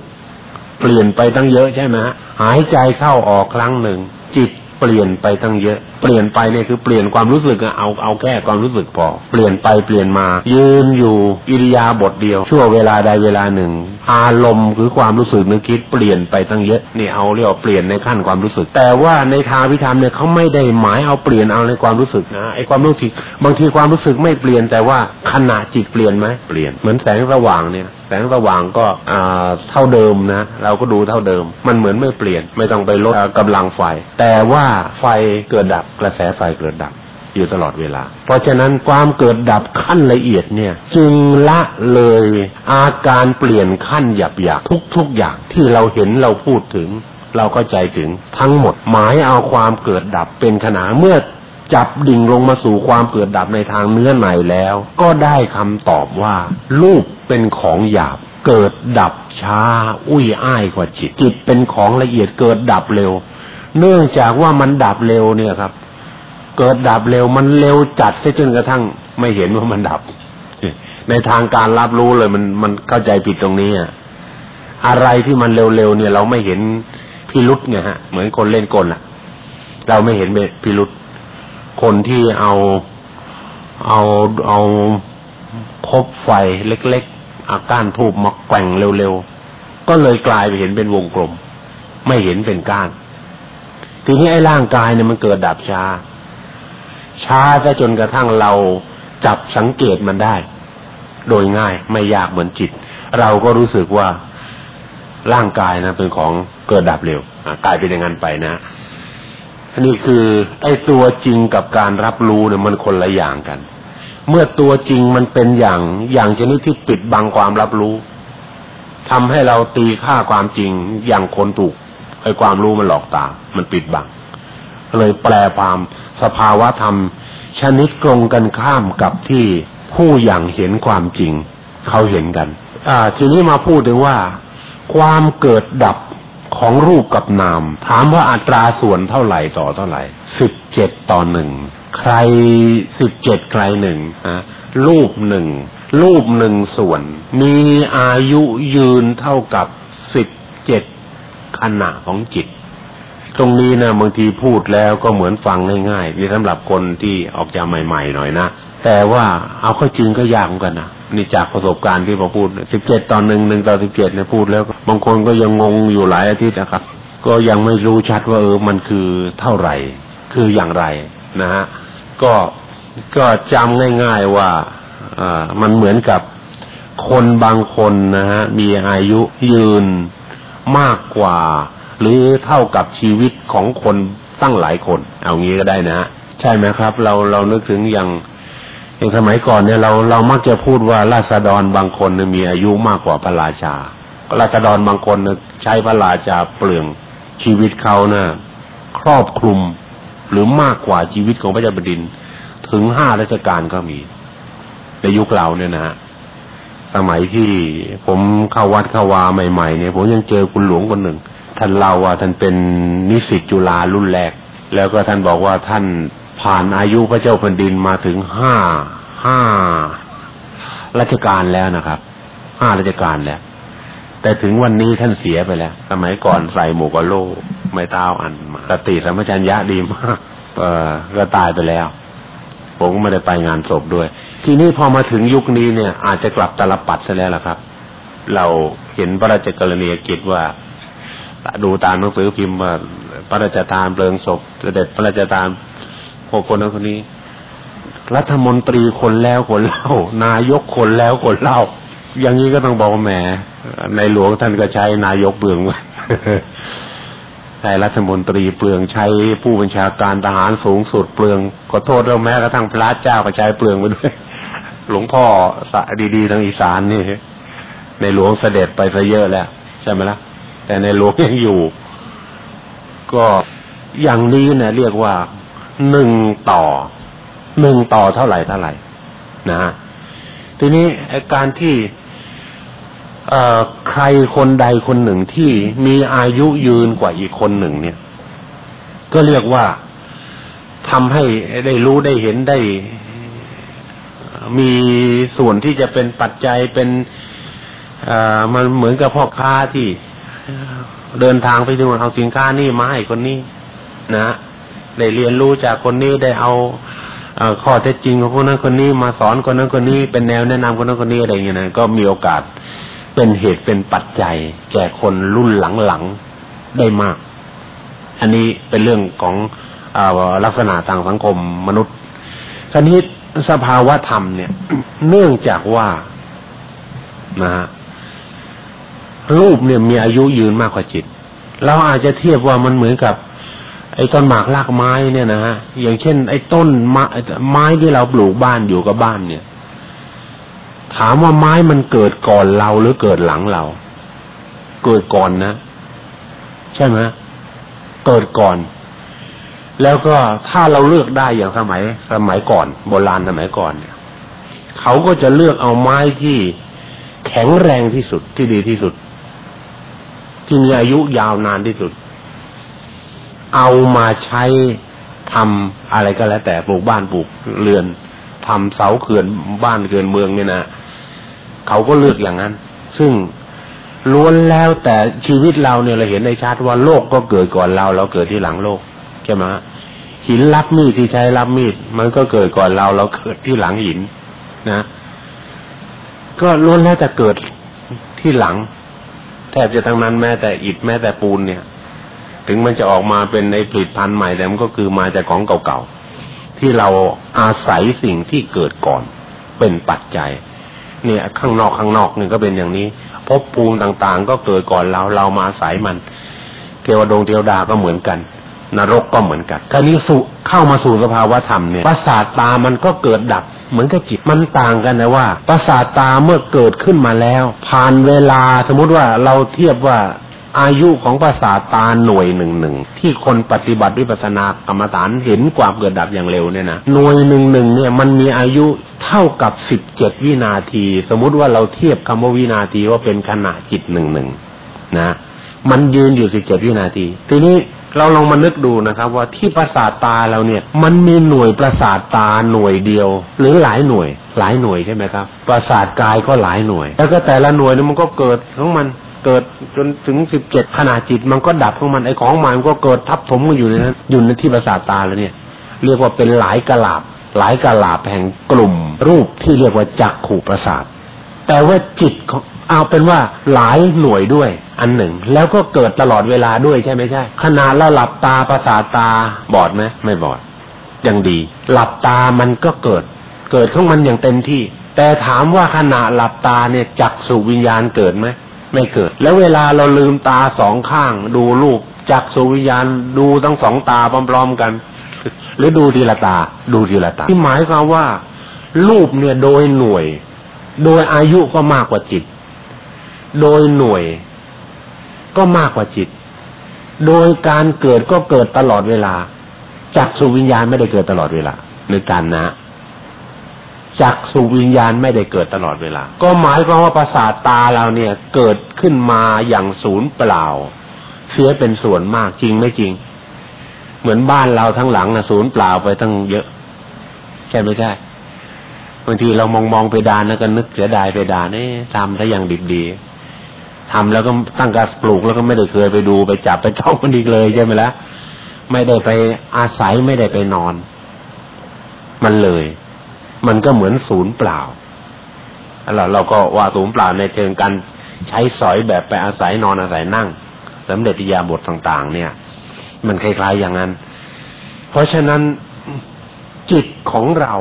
เปลี่ยนไปตั้งเยอะใช่ไหมหายใจเข้าออกครั้งหนึ่งจิต เปลี่ยนไปตั้งเยอะ เปลี่ยนไปเนี่ยคือเปลี่ยนความรู้สึกเอาเอาแค่ความรู้สึกพอ เปลี่ยนไปเปลี่ยนมา ยืนอยู่อิริยาบถเดียว ชั่วเวลาใดเวลาหนึ่ง อารมณ์คือความรู้สึกนึกคิด เปลี่ยนไปตั้งเยอะนี่เอาเรียกว่าเปลี่ยนในขั้นความรู้สึก แต่ว่าในทางวิธรรมเนี่ยเขาไม่ได้หมายเอาเปลี่ยนเอาในความรู้สึกนะไอ้ความรู้สึกบางทีความรู้สึกไม่เปลี่ยนแต่ว่าขณะจิตเปลี่ยนไหมเปลี่ยนเหมือนแสงสว่างเนี่ย แสงสว่างก็อ่าเท่าเดิมนะเราก็ดูเท่าเดิม มันเหมือนไม่เปลี่ยน ไม่ต้องไปลดกำลังไฟ แต่ว่าไฟเกิดดับกระแสไฟเกิดดับอยู่ตลอดเวลา เพราะฉะนั้นความเกิดดับขั้นละเอียดเนี่ย จึงละเลยอาการเปลี่ยนขั้นหยาบหยาบทุก ๆ อย่างที่เราเห็นเราพูดถึง เราก็ใจถึงทั้งหมดหมายเอาความเกิดดับเป็นขนาเมื่อ จับดิ่งลงมาสู่ความเกิดดับในทางเนื้อในแล้ว ก็ได้คำตอบว่า รูปเป็นของหยาบเกิดดับช้า อุ้ยอ้ายกว่าจิต จิตเป็นของละเอียดเกิดดับเร็ว เนื่องจากว่ามันดับเร็วเนี่ยครับ เกิดดับเร็วมันเร็วจัดจนกระทั่งไม่เห็นว่ามันดับ ในทางการรับรู้เลยมันมันเข้าใจผิดตรงนี้อะอะไรที่มันเร็วๆเนี่ย เราไม่เห็นพิรุษไงฮะ เหมือนคนเล่นกลอะเราไม่เห็นพิรุษ คนที่เอาเอาเอาคบไฟเล็กๆอาก้านทูบมาแกว่งเร็วๆ ก็เลยกลายไปเห็นเป็นวงกลม ไม่เห็นเป็นก้าน ทีนี้ไอ้ร่างกายเนี่ยมันเกิดดับช้า ช้าซะจนกระทั่งเราจับสังเกตมันได้ โดยง่ายไม่ยากเหมือนจิต เราก็รู้สึกว่าร่างกายนะเป็นของเกิดดับเร็วกลายเป็นอย่างนั้นไปนะ นี่คือไอ้ตัวจริงกับการรับรู้เนี่ยมันคนละอย่างกัน เมื่อตัวจริงมันเป็นอย่างอย่างชนิดที่ปิดบังความรับรู้ทำให้เราตีค่าความจริงอย่างคนถูกไอ้ความรู้มันหลอกตา มันปิดบัง เลยแปลความสภาวะธรรม ชนิดตรงกันข้ามกับที่ผู้อย่างเห็นความจริง เขาเห็นกัน อ่า ทีนี้มาพูดถึงว่า ความเกิดดับ ของรูปกับนาม ถามว่าอัตราส่วนเท่าไหร่ต่อเท่าไหร่สิบเจ็ดต่อหนึ่งใครสิบเจ็ดใครหนึ่งฮะรูปหนึ่งรูปหนึ่งส่วน มีอายุยืนเท่ากับสิบเจ็ดขณะของจิต ตรงนี้นะบางทีพูดแล้วก็เหมือนฟังง่ายๆนี่สำหรับคนที่ออกจากใหม่ ๆ หน่อยนะ แต่ว่าเอาเข้าจริงก็ยากเหมือนกันนะ นี่จากประสบการณ์ที่ผมพูดสิบเจ็ดตอนหนึ่งหนึ่งต่อสิบเจ็ดเนี่ยพูดแล้ว บางคนก็ยังงงอยู่หลายอาทิตย์นะครับ ก็ยังไม่รู้ชัดว่าเออมันคือเท่าไหร่ คืออย่างไรนะฮะก็ก็จำง่ายๆว่าอ่ามันเหมือนกับคนบางคนนะฮะมีอายุยืนมากกว่า หรือเท่ากับชีวิตของคนตั้งหลายคน เอางี้ก็ได้นะฮะใช่ไหมครับ เราเรานึกถึงอย่าง อย่างสมัยก่อนเนี่ยเราเรามักจะพูดว่าราษฎรบางคนมีอายุมากกว่าพระราชา ราษฎรบางคนใช้พระราชาเปลืองชีวิตเขานะ่ะครอบคลุมหรือมากกว่าชีวิตของพระเจ้าแผ่นดิน ถึงห้าราชการก็มีในยุคเราเนี่ยนะฮะสมัยที่ผมเข้าวัดเข้าวาใหม่ๆเนี่ยผมยังเจอคุณหลวงคนหนึ่ง ท่านเล่าว่าท่านเป็นนิสิตจุฬารุ่นแรก แล้วก็ท่านบอกว่าท่าน ผ่านอายุพระเจ้าแผ่นดินมาถึงห้าห้าราชการแล้วนะครับห้าราชการแล้ว แต่ถึงวันนี้ท่านเสียไปแล้ว สมัยก่อนใส่หมวกโลไม่เต้าอันมาสติสัมปชัญญะดีมากเออก็ตายไปแล้ว ผมก็ไม่ได้ไปงานศพด้วย ทีนี้พอมาถึงยุคนี้เนี่ย อาจจะกลับตลปัดซะแล้วล่ะครับ เราเห็นพระราชกรณียกิจว่า ดูตามหนังสือพิมพ์ว่าพระราชทานเพลิงศพ เสด็จพระราชทาน พวกคนนั้นคนนี้ รัฐมนตรีคนแล้วคนเล่า นายกคนแล้วคนเล่า อย่างนี้ก็ต้องบอกแหมในหลวงท่านก็ใช้นายกเบืองไว้ใช้รัฐมนตรีเปลืองใช้ผู้บัญชาการทหารสูงสุดเปลืองขอโทษด้วยแม้กระทั่งพระเจ้าก็ใช้เปลืองไปด้วย หลวงพ่อสะดีๆทางอีสานนี่ ในหลวงเสด็จไปซะเยอะแล้วใช่ไหมละ่ะ แต่ในหลวงยังอยู่ ก็อย่างนี้เนี่ยเรียกว่า หนึ่งต่อหนึ่งต่อเท่าไหร่เท่าไหร่นะฮะทีนี้การที่ใครคนใดคนหนึ่งที่มีอายุยืนกว่าอีกคนหนึ่ง เนี่ย ก็เรียกว่าทำให้ได้รู้ได้เห็นได้ มีส่วนที่จะเป็นปัจจัยเป็นมันเหมือนกับพ่อค้าที่เดินทางไปดูเอาสินค้านี่มาให้คนนี้นะ ได้เรียนรู้จากคนนี้ได้เอาข้อเท็จจริงของคนนั้นคนนี้มาสอนคนนั้นคนนี้เป็นแนวแนะนำคนนั้นคนนี้อะไรอย่างเงี้ยนะก็มีโอกาสเป็นเหตุเป็นปัจจัย แก่คนรุ่นหลังๆได้มาก อันนี้เป็นเรื่องของอลักษณะทางสังคมมนุษย์คราวนี้สภาวะธรรมเนี่ย เนื่องจากว่านะฮะรูปเนี่ยมีอายุยืนมากกว่าจิต เราอาจจะเทียบว่ามันเหมือนกับ ไอ้ต้นหมากรากไม้เนี่ยนะฮะอย่างเช่น ไอ้ต้นไม้ไม้ที่เราปลูกบ้านอยู่กับบ้านเนี่ย ถามว่าไม้มันเกิดก่อนเราหรือเกิดหลังเรา เกิดก่อนนะ ใช่ไหมเกิดก่อน แล้วก็ถ้าเราเลือกได้อย่างสมัยสมัยก่อน โบราณสมัยก่อนเนี่ยเขาก็จะเลือกเอาไม้ที่แข็งแรงที่สุดที่ดีที่สุด ที่มีอายุยาวนานที่สุด เอามาใช้ทำอะไรก็แล้วแต่ปลูกบ้านปลูกเรือนทำเสาเขื่อนบ้านเขื่อนเมืองเนี่ยนะเขาก็เลือกอย่างนั้น ซึ่งล้วนแล้วแต่ชีวิตเราเนี่ยเราเห็นในชาติว่าโลกก็เกิดก่อนเรา เราเกิดที่หลังโลกใช่ไหมหินรับมีดที่ใช้รับมีด มันก็เกิดก่อนเรา เราเกิดที่หลังหินนะก็ล้วนแล้วแต่เกิดที่หลัง แทบจะทั้งนั้นแม้แต่อิฐแม้แต่ปูนเนี่ย ถึงมันจะออกมาเป็นในผลิตภัณฑ์ใหม่แต่มันก็คือมาจากของเก่าๆที่เราอาศัยสิ่งที่เกิดก่อนเป็นปัจจัย เนี่ยข้างนอกข้างนอกนี่ก็เป็นอย่างนี้พบภูมิต่างๆ ก็เกิดก่อนเราเรามาอาศัยมัน เทวดงเทวดาก็เหมือนกัน นรกก็เหมือนกันคราวนี้สู่เข้ามาสู่สภาวะธรรมเนี่ยประสาทตามันก็เกิดดับเหมือนกับจิตมันต่างกันนะว่าประสาทตาเมื่อเกิดขึ้นมาแล้ว ผ่านเวลาสมมุติว่าเราเทียบว่า อายุของประสาตาหน่วยหนึ่งหนึ่งที่คนปฏิบัติวิปัสสนากรรมฐานเห็นความเกิดดับอย่างเร็วเนี่ยนะหน่วยหนึ่งหนึ่งเนี่ยมันมีอายุเท่ากับสิบเจ็ดวินาที สมมุติว่าเราเทียบคำว่าวินาทีว่าเป็นขณะจิตหนึ่งหนึ่งนะมันยืนอยู่สิบเจ็ดวินาที ทีนี้เราลองมานึกดูนะครับว่าที่ประสาทตาเราเนี่ย มันมีหน่วยประสาทตาหน่วยเดียว หรือหลายหน่วย หลายหน่วยใช่ไหมครับ ประสาทกายก็หลายหน่วย แล้วก็แต่ละหน่วยเนี่ยมันก็เกิดของมัน เกิดจนถึงสิบเจ็ดขนาดจิตมันก็ดับของมันไอ้ของมันก็เกิดทับถมกันอยู่ในนั้นอยู่ในที่ประสาทตาแล้วเนี่ย เรียกว่าเป็นหลายกะลาบ หลายกะลาบแห่งกลุ่ม รูปที่เรียกว่าจักขู่ประสาท แต่ว่าจิตเอาเป็นว่าหลายหน่วยด้วยอันหนึ่ง แล้วก็เกิดตลอดเวลาด้วยใช่ไหมใช่ขนาดเราหลับตาประสาทตาบอดไหมไม่บอดยังดี หลับตามันก็เกิด เกิดของมันอย่างเต็มที่ แต่ถามว่าขณะหลับตาเนี่ยจักสู่วิญญาณเกิดไหม ไม่เกิด แล้วเวลาเราลืมตาสองข้าง ดูลูกจักสูวิญญาณดูทั้งสองตาพร้อมๆกัน หรือดูทีละตา ดูทีละตา ที่หมายความว่า รูปเนี่ยโดยหน่วย โดยอายุก็มากกว่าจิต โดยหน่วย ก็มากกว่าจิต โดยการเกิดก็เกิดตลอดเวลาจักสุวิญญาณไม่ได้เกิดตลอดเวลาในการนะ จักสุวิญญาณไม่ได้เกิดตลอดเวลา ก็หมายความว่าประสาทตาเราเนี่ยเกิดขึ้นมาอย่างศูนย์เปล่า เสียเป็นส่วนมากจริงไม่จริง เหมือนบ้านเราทั้งหลังนะศูนย์เปล่าไปตั้งเยอะใช่ไม่ใช่บางทีเรามองมองไปดานแล้วก็นึกเสียดายไปดานนี่ทำถ้าอย่างดีดีทำแล้วก็ตั้งการปลูกแล้วก็ไม่ได้เคยไปดูไปจับไปจ้องมันอีกเลยใช่ไหมล่ะไม่ได้ไปอาศัยไม่ได้ไปนอน มันเลย มันก็เหมือนศูนย์เปล่าแล้วเราก็ว่าศูนย์เปล่าในเชิงการใช้สอยแบบไปอาศัยนอนอาศัยนั่งสำเร็จยาบทต่าง ๆ เนี่ย มันคล้ายๆอย่างนั้น เพราะฉะนั้นจิตของเรา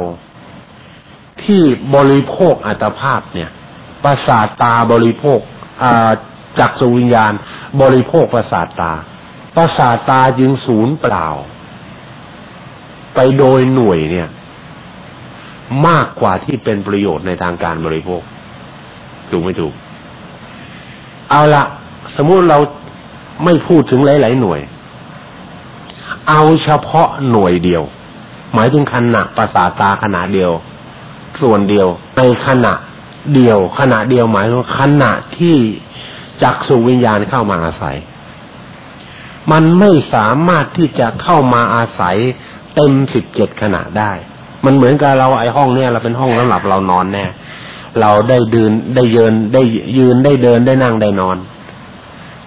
ที่บริโภคอัตภาพเนี่ยประสาทตาบริโภคจักสุวิญญาณ บริโภคประสาทตาประสาทตาจึงศูนย์เปล่า ไปโดยหน่วยเนี่ย มากกว่าที่เป็นประโยชน์ในทางการบริโภค ถูกไม่ถูก เอาละสมมุติเราไม่พูดถึงหลาย ๆ หน่วย เอาเฉพาะหน่วยเดียว หมายถึงขนาดประสาตาขนาดเดียว ส่วนเดียวในขณะเดียว ขณะเดียวหมายถึงขณะที่จักสุวิญญาณเข้ามาอาศัย มันไม่สามารถที่จะเข้ามาอาศัยเต็มสิบเจ็ดขณะได้ มันเหมือนกับเราไอ้ห้องเนี้ยเราเป็นห้องสำหรับเรานอนแน่เราได้เดืนได้ยืนได้ยืนได้เดินได้นั่งได้นอน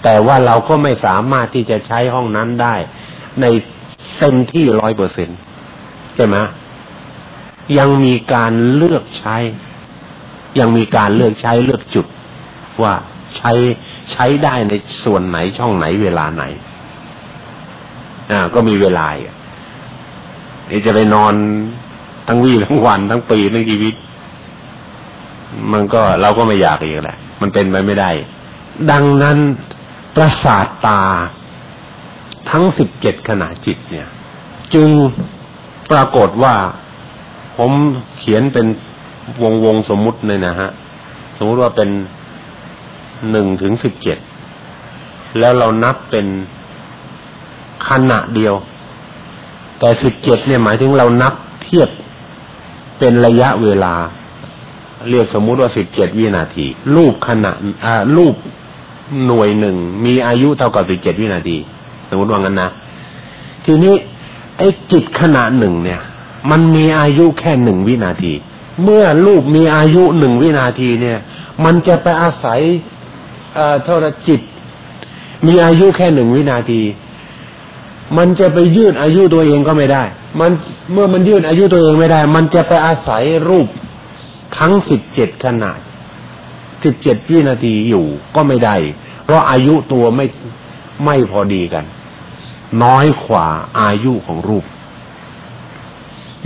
แต่ว่าเราก็ไม่สามารถที่จะใช้ห้องนั้นได้ ในเต็มที่ร้อยเปอร์เซ็นใช่ไหมยังมีการเลือกใช้ ยังมีการเลือกใช้เลือกจุด ว่าใช้ใช้ได้ในส่วนไหนช่องไหนเวลาไหน อ่า ก็มีเวลาอะนี่จะไปนอน ทั้งวี่ทั้งวันทั้งปีทั้งชีวิต มันก็เราก็ไม่อยากอีกแหละ มันเป็นไปไม่ได้ ดังนั้นประสาทตาทั้งสิบเจ็ดขณะจิตเนี่ย จึงปรากฏว่าผมเขียนเป็นวงวงสมมุติเลยนะฮะ สมมุติว่าเป็นหนึ่งถึงสิบเจ็ดแล้วเรานับเป็นขณะเดียว แต่สิบเจ็ดเนี่ยหมายถึงเรานับเทียบ เป็นระยะเวลา เรียกสมมุติว่าสิบเจ็ดวินาที รูปขณะอ่ารูปหน่วยหนึ่งมีอายุเท่ากับสิบเจ็ดวินาที สมมติว่างั้นนะ ทีนี้ ไอ้จิตขณะหนึ่งเนี่ย มันมีอายุแค่หนึ่งวินาที เมื่อรูปมีอายุหนึ่งวินาทีเนี่ย มันจะไปอาศัยเท่าไรจิต มีอายุแค่หนึ่งวินาที มันจะไปยืดอายุตัวเองก็ไม่ได้ มันเมื่อมันยืดอายุตัวเองไม่ได้ มันจะไปอาศัยรูปทั้งสิบเจ็ดขนาดสิบเจ็ดวินาทีอยู่ก็ไม่ได้ เพราะอายุตัวไม่ไม่พอดีกัน น้อยกว่าอายุของรูป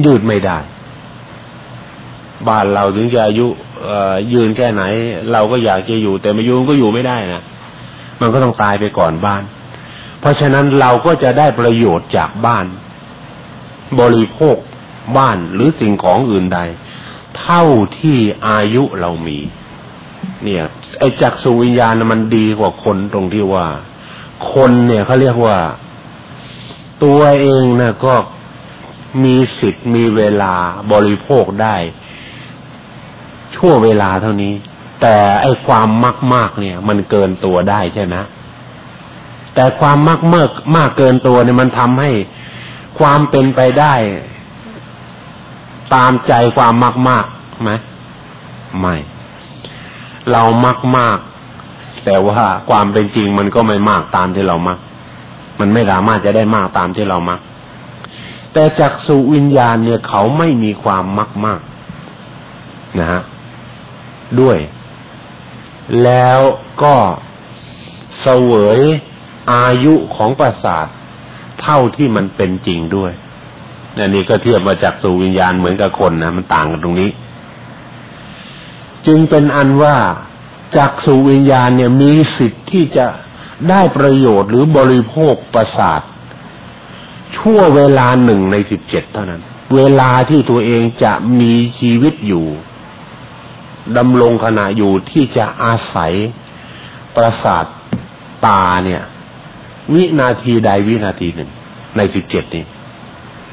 ยืดไม่ได้ บ้านเราถึงจะอายุยืนแค่ไหน เราก็อยากจะอยู่ แต่มายุนก็อยู่ไม่ได้นะมันก็ต้องตายไปก่อนบ้าน เพราะฉะนั้นเราก็จะได้ประโยชน์จากบ้าน บริโภคบ้านหรือสิ่งของอื่นใด เท่าที่อายุเรามี เนี่ยไอ้จักสุวิญญาณมันดีกว่าคนตรงที่ว่า คนเนี่ยเขาเรียกว่า ตัวเองนะก็มีสิทธิ์มีเวลาบริโภคได้ ชั่วเวลาเท่านี้ แต่ไอ้ความมากมากเนี่ย มันเกินตัวได้ใช่ไหม แต่ความมากมากมากเกินตัวเนี่ยมันทำให้ความเป็นไปได้ ตามใจความมากมากไหมไม่ เรามากมากแต่ว่าความเป็นจริงมันก็ไม่มากตามที่เรามัก มันไม่สามารถจะได้มากตามที่เรามัก แต่จากสุวิญญาณเนี่ยเขาไม่มีความมากมากนะฮะด้วย แล้วก็เสวย อายุของประสาทเท่าที่มันเป็นจริงด้วยอันนี้ก็เทียบมาจากสู่วิญญาณเหมือนกับคนนะมันต่างกันตรงนี้ จึงเป็นอันว่าจากสู่วิญญาณเนี่ยมีสิทธิ์ที่จะได้ประโยชน์หรือบริโภคประสาท ชั่วเวลาหนึ่งในสิบเจ็ดเท่านั้น เวลาที่ตัวเองจะมีชีวิตอยู่ดำรงขณะอยู่ที่จะอาศัยประสาทตาเนี่ย วินาทีใดวินาทีหนึ่ง ในสิบเจ็ดนี้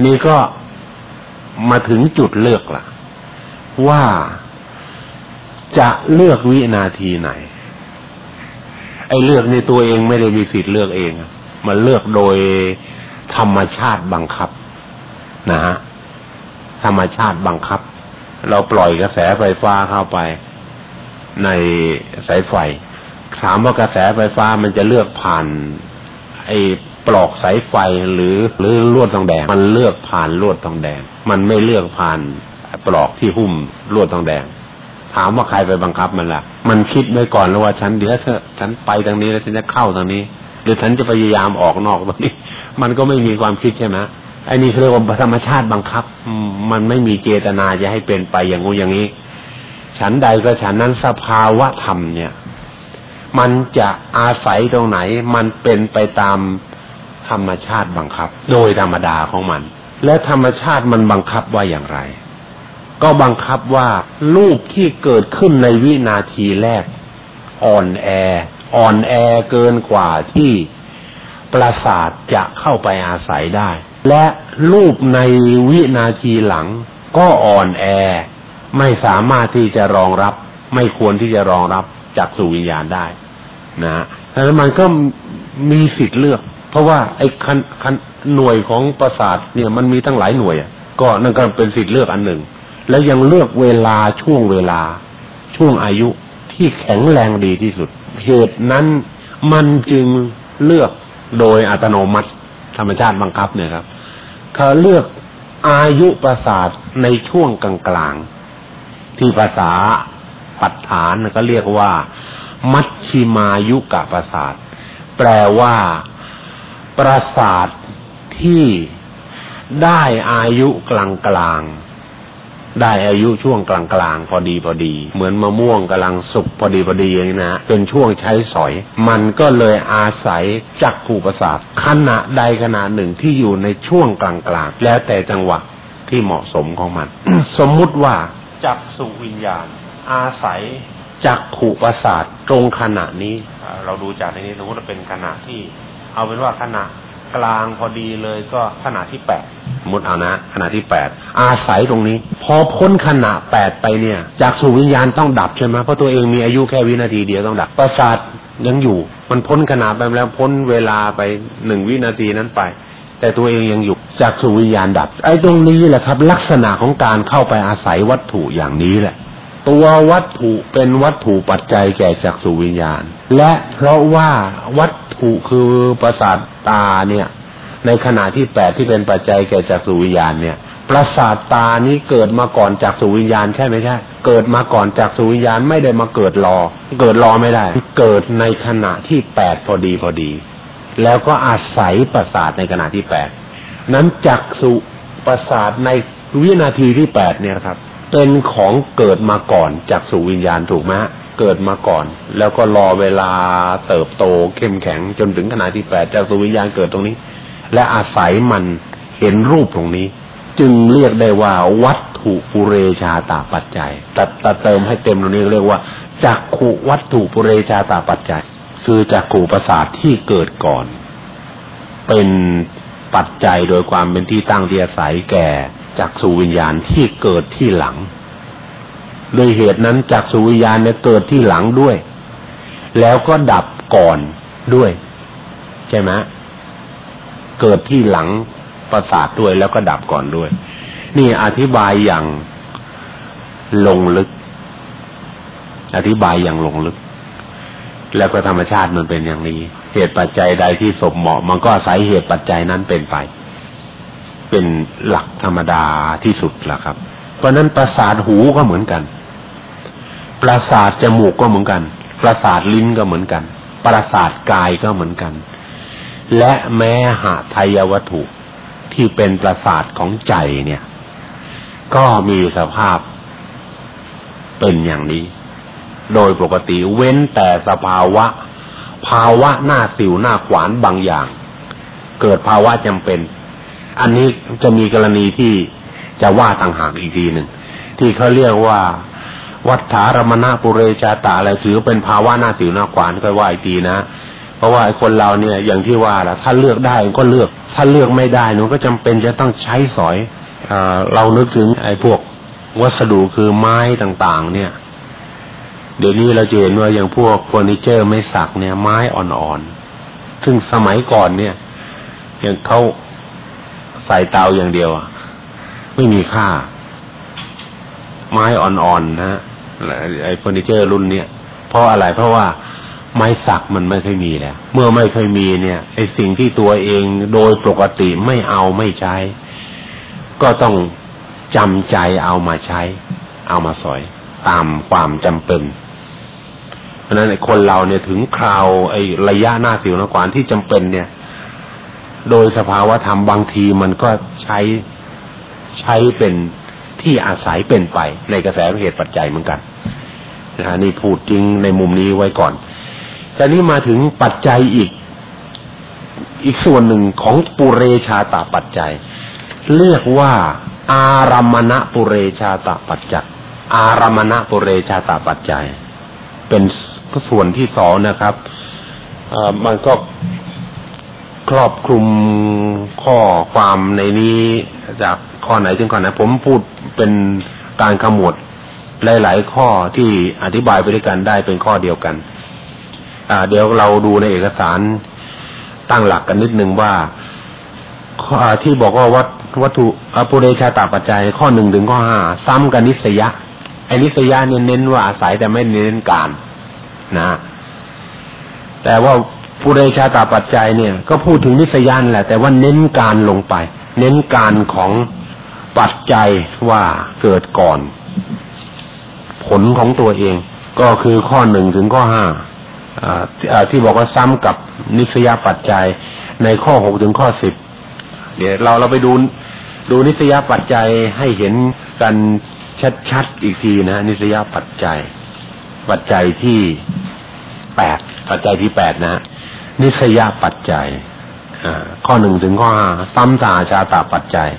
นี่ก็มาถึงจุดเลือกละว่าจะเลือกวินาทีไหน ไอ้เลือกในตัวเองไม่ได้มีสิทธิ์เลือกเอง มันเลือกโดยธรรมชาติบังคับ นะฮะธรรมชาติบังคับ เราปล่อยกระแสไฟฟ้าเข้าไป ในสายไฟถามว่ากระแสไฟฟ้ามันจะเลือกผ่าน ไอ้ปลอกสายไฟหรือหรือลวดทองแดง มันเลือกผ่านลวดทองแดง มันไม่เลือกผ่านปลอกที่หุ้มลวดทองแดง ถามว่าใครไปบังคับมันละ่ะ มันคิดไว้ก่อนแล้วว่าฉันเดี๋ยวเธอฉันไปทางนี้แล้วฉันจะเข้าทางนี้หรือฉันจะพยายามออกนอกตรงนี้ มันก็ไม่มีความคิดใช่ไหมไอ้นี่เรียกว่าธรรมชาติบังคับ มันไม่มีเจตนาจะให้เป็นไปอย่างงูอย่างนี้ ฉันใดก็ฉันนั้นสภาวะธรรมเนี่ย มันจะอาศัยตรงไหน มันเป็นไปตามธรรมชาติบังคับ โดยธรรมดาของมัน และธรรมชาติมันบังคับว่าอย่างไร ก็บังคับว่ารูปที่เกิดขึ้นในวินาทีแรก อ่อนแอ อ่อนแอเกินกว่าที่ประสาทจะเข้าไปอาศัยได้ และรูปในวินาทีหลัง ก็อ่อนแอ ไม่สามารถที่จะรองรับ ไม่ควรที่จะรองรับ จากสู่วิญญาณได้นะดังนั้นมันก็มีสิทธิ์เลือก เพราะว่าไอ้คันคันหน่วยของประสาทเนี่ยมันมีตั้งหลายหน่วยก็นั่นก็เป็นสิทธิ์เลือกอันหนึ่ง แล้วยังเลือกเวลาช่วงเวลา ช่วงอายุที่แข็งแรงดีที่สุด เหตุนั้นมันจึงเลือกโดยอัตโนมัติ ธรรมชาติบังคับเนี่ยครับเขาเลือกอายุประสาทในช่วงกลางๆที่ภาษา ปัฏฐานก็เรียกว่า มัชชิมายุกะประสาท แปลว่า ประสาทที่ได้อายุกลางๆได้อายุช่วงกลางๆพอดีพอดี เหมือนมะม่วงกำลังสุกพอดีพอดีอย่างนี้นะเป็นช่วงใช้สอย มันก็เลยอาศัยจักขู่ประสาทขณะใดขณะหนึ่งที่อยู่ในช่วงกลางๆแล้วแต่จังหวะที่เหมาะสมของมัน สมมุติว่าจักสุวิญญาณ อาศัยจักขู่ประสาทตรงขณะนี้ เราดูจากในนี้สมมติว่าเป็นขณะที่ เอาเป็นว่าขณะกลางพอดีเลยก็ขนาดที่แปดมุดเอานะขนาดที่แปดอาศัยตรงนี้ พอพ้นขนาดแปดไปเนี่ย จากสู่วิญญาณต้องดับใช่ไหมเพราะตัวเองมีอายุแค่วินาทีเดียวต้องดับประสาทยังอยู่ มันพ้นขนาดไปแล้วพ้นเวลาไปหนึ่งวินาทีนั้นไป แต่ตัวเองยังอยู่จากสู่วิญญาณดับ ไอ้ตรงนี้แหละครับ ลักษณะของการเข้าไปอาศัยวัตถุอย่างนี้แหละ ตัววัตถุเป็นวัตถุปัจจัยแก่จักสุวิญญาณ และเพราะว่าวัตถุคือประสาทตาเนี่ย ในขณะที่แปดที่เป็นปัจจัยแก่จักสุวิญญาณเนี่ย ประสาทตานี้เกิดมาก่อนจักสุวิญญาณใช่ไหมใช่เกิดมาก่อนจักสุวิญญาณไม่ได้มาเกิดรอ เกิดรอไม่ได้ เกิดในขณะที่แปดพอดีพอดี แล้วก็อาศัยประสาทในขณะที่แปดนั้นจักสุประสาทในวินาทีที่แปดเนี่ยครับ เป็นของเกิดมาก่อนจากสุวิญญาณถูกไหมเกิดมาก่อน แล้วก็รอเวลาเติบโตเข้มแข็งจนถึงขนาดที่แปดจากสุวิญญาณเกิดตรงนี้ และอาศัยมันเห็นรูปตรงนี้ จึงเรียกได้ว่าวัตถุปุเรชาตาปัจจัยตัดตัดเติมให้เต็มตรงนี้เรียกว่าจักขุวัตถุปุเรชาตาปัจจัย คือจักขุประสาทที่เกิดก่อน เป็นปัจจัยโดยความเป็นที่ตั้งที่อาศัยแก่ จักสุวิญญาณที่เกิดที่หลัง โดยเหตุนั้นจักสุวิญญาณเนี่ยเกิดที่หลังด้วย แล้วก็ดับก่อนด้วย ใช่ไหมเกิดที่หลังประสาทด้วยแล้วก็ดับก่อนด้วย นี่อธิบายอย่างลงลึก อธิบายอย่างลงลึก แล้วก็ธรรมชาติมันเป็นอย่างนี้ เหตุปัจจัยใดที่สมเหมาะ มันก็อาศัยเหตุปัจจัยนั้นเป็นไป เป็นหลักธรรมดาที่สุดแหละครับ เพราะนั้นประสาทหูก็เหมือนกัน ประสาทจมูกก็เหมือนกัน ประสาทลิ้นก็เหมือนกัน ประสาทกายก็เหมือนกัน และแม้หาทายวัตถุที่เป็นประสาทของใจเนี่ย ก็มีสภาพเป็นอย่างนี้ โดยปกติเว้นแต่สภาวะ ภาวะหน้าสิวหน้าขวานบางอย่าง เกิดภาวะจำเป็น อันนี้จะมีกรณีที่จะว่าต่างหากอีกทีหนึ่งที่เขาเรียกว่า วัฏฐารมณปุเรชาตาอะไรถือเป็นภาวะหน้าสิวหน้าขวานก็ว่าอีกทีนะเพราะว่าคนเราเนี่ยอย่างที่ว่าละถ้าเลือกได้ก็เลือก ถ้าเลือกไม่ได้หนูก็จำเป็นจะต้องใช้สอยอเรานึกถึงไอ้พวกวัสดุคือไม้ต่างๆ เนี่ย เดี๋ยวนี้เราจะเห็นว่าอย่างพวกเฟอร์นิเจอร์ไม่สักเนี่ยไม้อ่อนๆซึ่งสมัยก่อนเนี่ย อย่างเขา ใส่เตาอย่างเดียวไม่มีค่า ไม้อ่อนๆนะไอ้เฟอร์นิเจอร์รุ่นเนี้ยเพราะอะไรเพราะว่าไม้สักมันไม่เคยมีแล้ว เมื่อไม่เคยมีเนี่ยไอ้สิ่งที่ตัวเองโดยปกติไม่เอาไม่ใช้ ก็ต้องจำใจเอามาใช้ เอามาสอย ตามความจำเป็นเพราะนั้นคนเราเนี่ยถึงคราวไอ้ระยะหน้าสิวหน้าขวานที่จำเป็นเนี่ย โดยสภาวะธรรมบางทีมันก็ใช้ใช้เป็นที่อาศัยเป็นไป ในกระแสเหตุปัจจัยเหมือนกันนะฮะนี่พูดจริงในมุมนี้ไว้ก่อนแต่นี้มาถึงปัจจัยอีก อีกส่วนหนึ่งของปุเรชาตาปัจจัย เรียกว่าอารมณะปุเรชาตาปัจจัยอารมณะปุเรชาตาปัจจัย เป็นส่วนที่สองนะครับมันก็ ครอบคลุมข้อความในนี้จากข้อไหนถึงข้อไหนผมพูดเป็นการขมวดหลาย ๆ ข้อที่อธิบายไปด้วยกันได้เป็นข้อเดียวกันเดี๋ยวเราดูในเอกสารตั้งหลักกันนิดนึงว่าที่บอกว่าวัตวัตถุอปุเรชาตาปัจจัยข้อหนึ่งถึงข้อห้าซ้ำกันนิสยะไอ้นิสยะเนี่ยเน้นว่าอาศัยแต่ไม่เน้นการนะ แต่ว่า ปุเรชาตาปัจจัยเนี่ย ก็พูดถึงนิสยานแหละ แต่ว่าเน้นการลงไป เน้นการของปัจจัยว่าเกิดก่อน ผลของตัวเอง ก็คือข้อหนึ่งถึงข้อห้าที่บอกว่าซ้ำกับนิสยาปัจจัย ในข้อหกถึงข้อสิบเดี๋ยวเราเราไปดูดูนิสยาปัจจัยให้เห็นกันชัดๆอีกทีนะนิสยาปัจจัย ปัจจัยที่แปดปัจจัยที่แปดนะ นิสยาปัจจัยข้อหนึ่งถึงข้อห้าซ้ำสาชาตาปัจจัย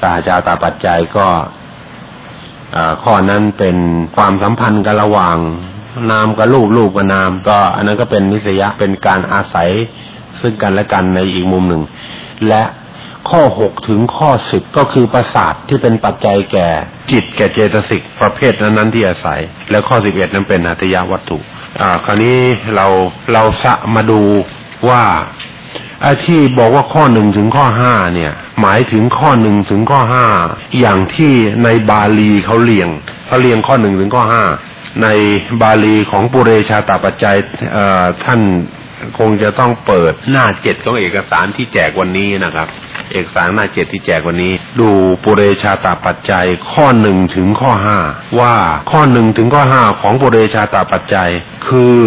สาชาตาปัจจัยก็ข้อนั้นเป็นความสัมพันธ์กันระหว่างนามกับรูปรูปกับนาม ก็ อันนั้นก็เป็นนิสยะเป็นการอาศัยซึ่งกันและกันในอีกมุมหนึ่ง และข้อหกถึงข้อสิบก็คือประสาทที่เป็นปัจจัยแก่จิตแก่เจตสิกประเภทนั้นๆที่อาศัย แล้วข้อสิบเอ็ดนั้นเป็นอัตยวัตถุ อ่า คราวนี้เราเราสะมาดูว่าไอ้ที่บอกว่าข้อหนึ่งถึงข้อห้าเนี่ย หมายถึงข้อหนึ่งถึงข้อห้าอย่างที่ในบาลีเขาเรียงเขาเรียงข้อหนึ่งถึงข้อห้าในบาลีของปุเรชาตาปัจจัยท่าน คงจะต้องเปิดหน้าเจ็ดของเอกสารที่แจกวันนี้นะครับ เอกสารหน้าเจ็ดที่แจกวันนี้ ดูปุเรชาตาปัจจัยข้อหนึ่งถึงข้อห้าว่าข้อหนึ่งถึงข้อห้าของปุเรชาตาปัจจัย คือ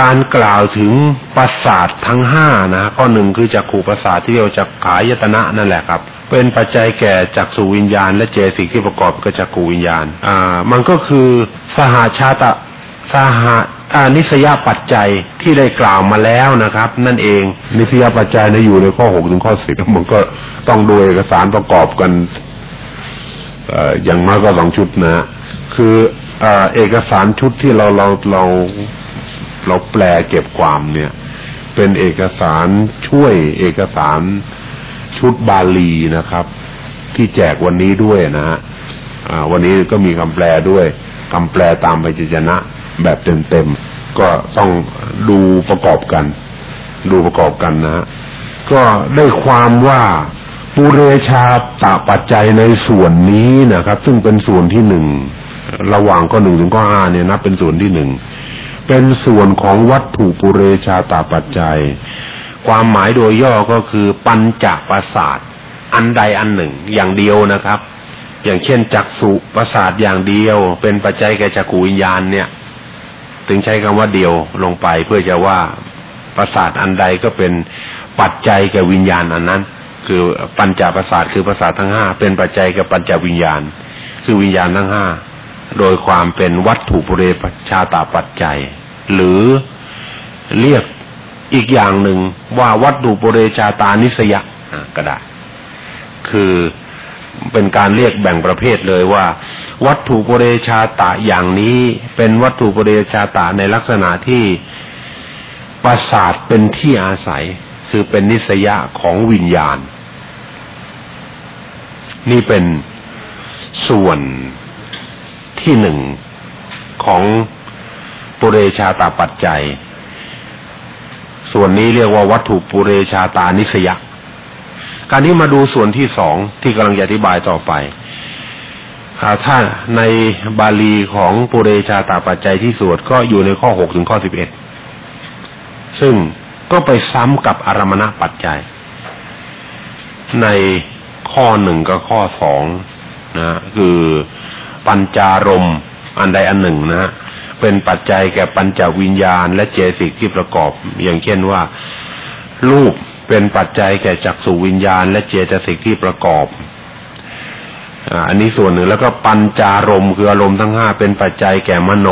การกล่าวถึงประสาททั้งห้านะข้อหนึ่งคือจักขู่ประสาทที่เรียกจักขายตนะนั่นแหละครับเป็นปัจจัยแก่จักสุวิญญาณ และเจสิกที่ประกอบกับจักขูวิญญาณ อ่า มันก็คือสหาชาตะสหา อานิสยาปัจจัยที่ได้กล่าวมาแล้วนะครับ นั่นเอง นิสยาปัจจัยในอยู่ในข้อหกถึงข้อสิบมันก็ต้องดูเอกสารประกอบกันอย่างมากก็สองชุดนะ คืออเอกสารชุดที่เราเราเราเราแปลเก็บความเนี่ย เป็นเอกสารช่วยเอกสารชุดบาลีนะครับ ที่แจกวันนี้ด้วยนะฮะวันนี้ก็มีคำแปลด้วย คำแปลตามไปจจนะ แบบเต็มๆก็ต้องดูประกอบกัน ดูประกอบกันนะ ก็ได้ความว่าปุเรชาตาปัจจัยในส่วนนี้นะครับ ซึ่งเป็นส่วนที่หนึ่งระหว่างข้อหนึ่งถึงข้อห้าเนี่ยนะเป็นส่วนที่หนึ่งเป็นส่วนของวัตถุปุเรชาตาปัจจัย ความหมายโดยย่อก็คือปัญจประสาทอันใดอันหนึ่งอย่างเดียวนะครับ อย่างเช่นจักสุประสาทอย่างเดียว เป็นปัจจัยแก่จักขูวิญญาณเนี่ย ถึงใช้คำว่าเดียวลงไปเพื่อจะว่าประสาทอันใดก็เป็นปัจจัยแก่วิญญาณอันนั้น คือปัญจประสาทคือประสาททั้งห้าเป็นปัจจัยแกับปัญจวิญญาณ คือวิญญาณทั้งห้าโดยความเป็นวัตถุปุเรชาตาปัจจัย หรือเรียกอีกอย่างหนึ่งว่าวัตถุปุเรชาตานิสยะก็ได้คือ เป็นการเรียกแบ่งประเภทเลยว่า วัตถุปเรชาตะอย่างนี้ เป็นวัตถุปเรชาตะในลักษณะที่ประสาทเป็นที่อาศัย คือเป็นนิสยะของวิญญาณ นี่เป็นส่วนที่หนึ่งของปุเรชาตาปัจจัย ส่วนนี้เรียกว่าวัตถุปุเรชาตานิสยะ การนี้มาดูส่วนที่สองที่กำลังอธิบายต่อไปถ้าในบาลีของปุเรชาตาปัจจัยที่สวดก็อยู่ในข้อหกถึงข้อสิบเอ็ดซึ่งก็ไปซ้ำกับอารมณปัจจัย ในข้อหนึ่งกับข้อสองนะคือปัญจารมอันใดอันหนึ่งนะเป็นปัจจัยแก่ปัญจวิญญาณ และเจสิกที่ประกอบ อย่างเช่นว่า รูป เป็นปัจจัยแก่จักสุวิญญาณ และเจตสิกที่ประกอบอันนี้ส่วนหนึ่งแล้วก็ปัญจารมคืออารมณ์ทั้งห้าเป็นปัจจัยแก่มโน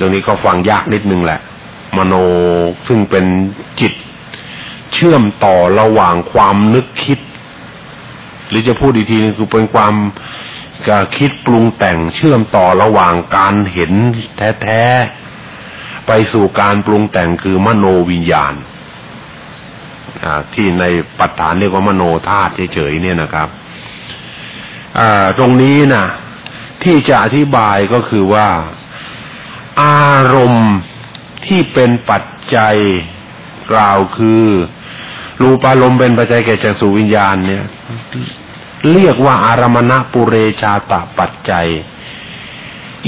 ตรงนี้ก็ฟังยากนิดนึงแหละ มโนซึ่งเป็นจิตเชื่อมต่อระหว่างความนึกคิด หรือจะพูดอีกทีนึงคือเป็นความคิดปรุงแต่งเชื่อมต่อระหว่างการเห็นแท้ ๆ ไปสู่การปรุงแต่งคือมโนวิญญาณ ที่ในปัจฐานเรียกว่ามโนธาตุเฉยๆเนี่ยนะครับตรงนี้นะที่จะอธิบายก็คือว่า อารมณ์ที่เป็นปัจจัยกล่าวคือรูปารมณ์เป็นปัจจัยแก่จักสุวิญญาณเนี่ย เรียกว่าอารมณปุเรชาตะปัจจัย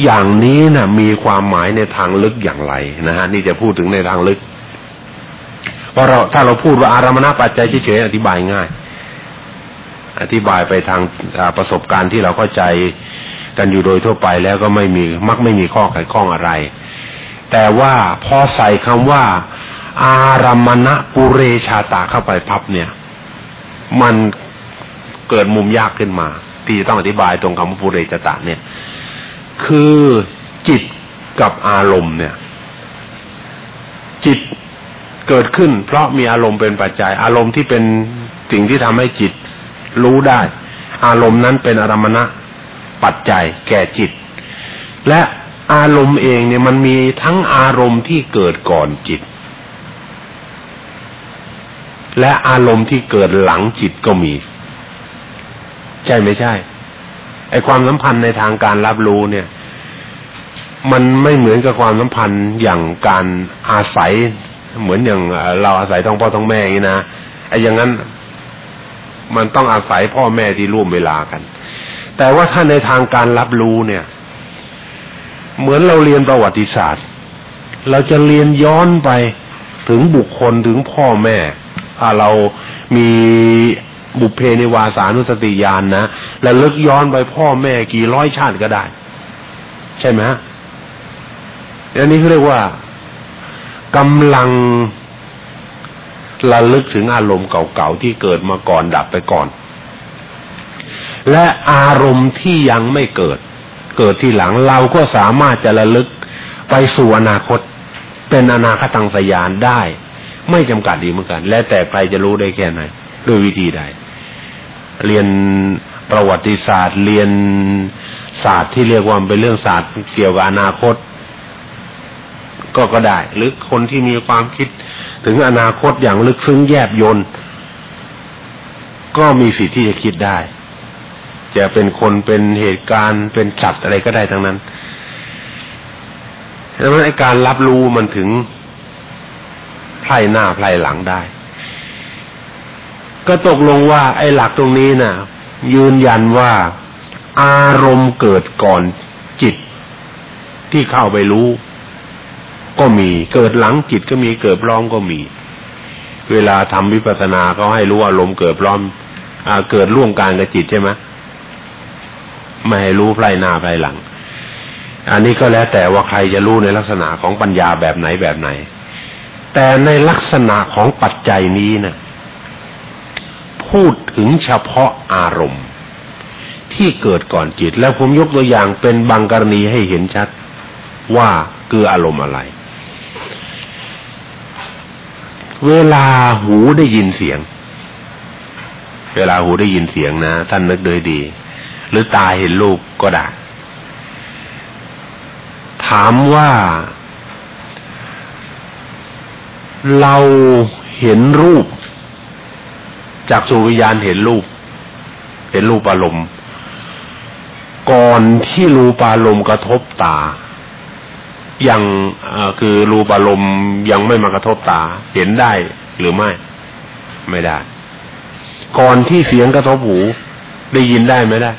อย่างนี้นะ่ะ มีความหมายในทางลึกอย่างไรนะฮะนี่จะพูดถึงในทางลึก เพราะเราถ้าเราพูดว่าอารมณปัจจัยเฉยๆอธิบายง่าย อธิบายไปทางประสบการณ์ที่เราเข้าใจกันอยู่โดยทั่วไปแล้วก็ไม่มีมักไม่มีข้อขัดข้องอะไร แต่ว่าพอใส่คำว่า อารมณปุเรชาตาเข้าไปพับเนี่ย มันเกิดมุมยากขึ้นมา ที่ต้องอธิบายตรงคำว่าปุเรชาตาเนี่ย คือจิตกับอารมณ์เนี่ย จิต เกิดขึ้น เพราะมีอารมณ์เป็นปัจจัย อารมณ์ที่เป็นสิ่งที่ทำให้จิตรู้ได้ อารมณ์นั้นเป็นอารมณะปัจจัยแก่จิต และอารมณ์เองเนี่ยมันมีทั้งอารมณ์ที่เกิดก่อนจิต และอารมณ์ที่เกิดหลังจิตก็มี ใช่ไม่ใช่ไอความสัมพันธ์ในทางการรับรู้เนี่ย มันไม่เหมือนกับความสัมพันธ์อย่างการอาศัย เหมือนอย่างเราอาศัยท้องพ่อท้องแม่นี่นะไออย่างนั้นมันต้องอาศัยพ่อแม่ที่ร่วมเวลากัน แต่ว่าถ้าในทางการรับรู้เนี่ย เหมือนเราเรียนประวัติศาสตร์ เราจะเรียนย้อนไปถึงบุคคลถึงพ่อแม่ถ้าเรามีบุพเพในวาสานุสติญาณนนะแล้วลึกย้อนไปพ่อแม่กี่ร้อยชาติก็ได้ ใช่ไหมฮะอันนี้เขาเรียกว่า กำลังระลึกถึงอารมณ์เก่าๆที่เกิดมาก่อนดับไปก่อน และอารมณ์ที่ยังไม่เกิด เกิดที่หลังเราก็สามารถจะระลึกไปสู่อนาคต เป็นอนาคตังสยานได้ ไม่จำกัดดีเหมือนกัน และแต่ใครจะรู้ได้แค่ไหนด้วยวิธีใด เรียนประวัติศาสตร์ เรียนศาสตร์ที่เรียกว่าเป็นเรื่องศาสตร์เกี่ยวกับอนาคต ก็ก็ได้ หรือคนที่มีความคิดถึงอนาคตอย่างลึกซึ้งแยบยนก็มีสิทธิ์ที่จะคิดได้ จะเป็นคนเป็นเหตุการณ์เป็นจัดอะไรก็ได้ทั้งนั้นดังนั้นไอการรับรู้มันถึงไพร่หน้าไพร่หลังได้ ก็ตกลงว่า ไอ้หลักตรงนี้นะ่ะ ยืนยันว่าอารมณ์เกิดก่อนจิตที่เข้าไปรู้ ก็มี เกิดหลังจิตก็มีเกิดพร้อมก็มี เวลาทำวิปัสสนาก็ให้รู้อารมณ์เกิดพร้อมอ่าเกิดร่วมกันกับจิตใช่ไหมไม่ให้รู้ไพรหน้าไพรหลัง อันนี้ก็แล้วแต่ว่าใครจะรู้ในลักษณะของปัญญาแบบไหนแบบไหน แต่ในลักษณะของปัจจัยนี้นะพูดถึงเฉพาะอารมณ์ ที่เกิดก่อนจิต แล้วผมยกตัวอย่างเป็นบางกรณีให้เห็นชัดว่าคืออารมณ์อะไร เวลาหูได้ยินเสียง เวลาหูได้ยินเสียงนะ ท่านนึกโดยดี หรือตาเห็นรูปก็ได้ ถามว่า เราเห็นรูป จากสุวิญญาณเห็นรูป เห็นรูปอารมณ์ ก่อนที่รูปอารมณ์กระทบตา ยังคือรูปอารมณ์ยังไม่มากระทบตา เห็นได้หรือไม่ ไม่ได้ ก่อนที่เสียงกระทบหู ได้ยินได้ไม่ได้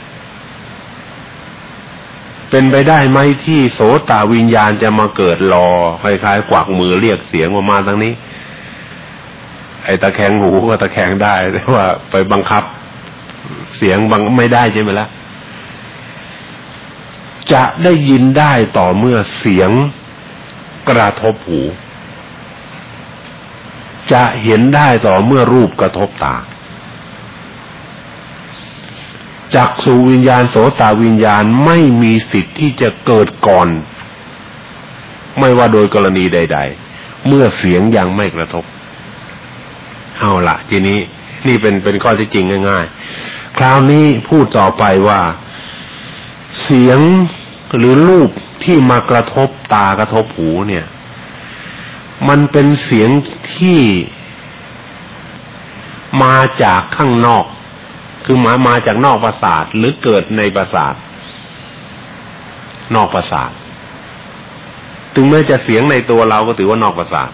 เป็นไปได้ไหมที่โสตวิญญาณจะมาเกิดรอคล้ายๆ กวักมือเรียกเสียงออกมาทางนี้ ไอ้ตะแคงหูก็ตะแคงได้แต่ว่าไปบังคับ เสียงบังไม่ได้ใช่ไหมละ่ะ จะได้ยินได้ต่อเมื่อเสียงกระทบหู จะเห็นได้ต่อเมื่อรูปกระทบตาจักสุวิญญาณโสตวิญญาณไม่มีสิทธิ์ที่จะเกิดก่อน ไม่ว่าโดยกรณีใด ๆ เมื่อเสียงยังไม่กระทบ เอาละทีนี้นี่เป็นเป็นข้อที่จริงง่าย ๆ คราวนี้พูดต่อไปว่า เสียงหรือรูปที่มากระทบตากระทบหูเนี่ย มันเป็นเสียงที่มาจากข้างนอก คือมามาจากนอกประสาทหรือเกิดในประสาท นอกประสาท ถึงแม้จะเสียงในตัวเราก็ถือว่านอกประสาท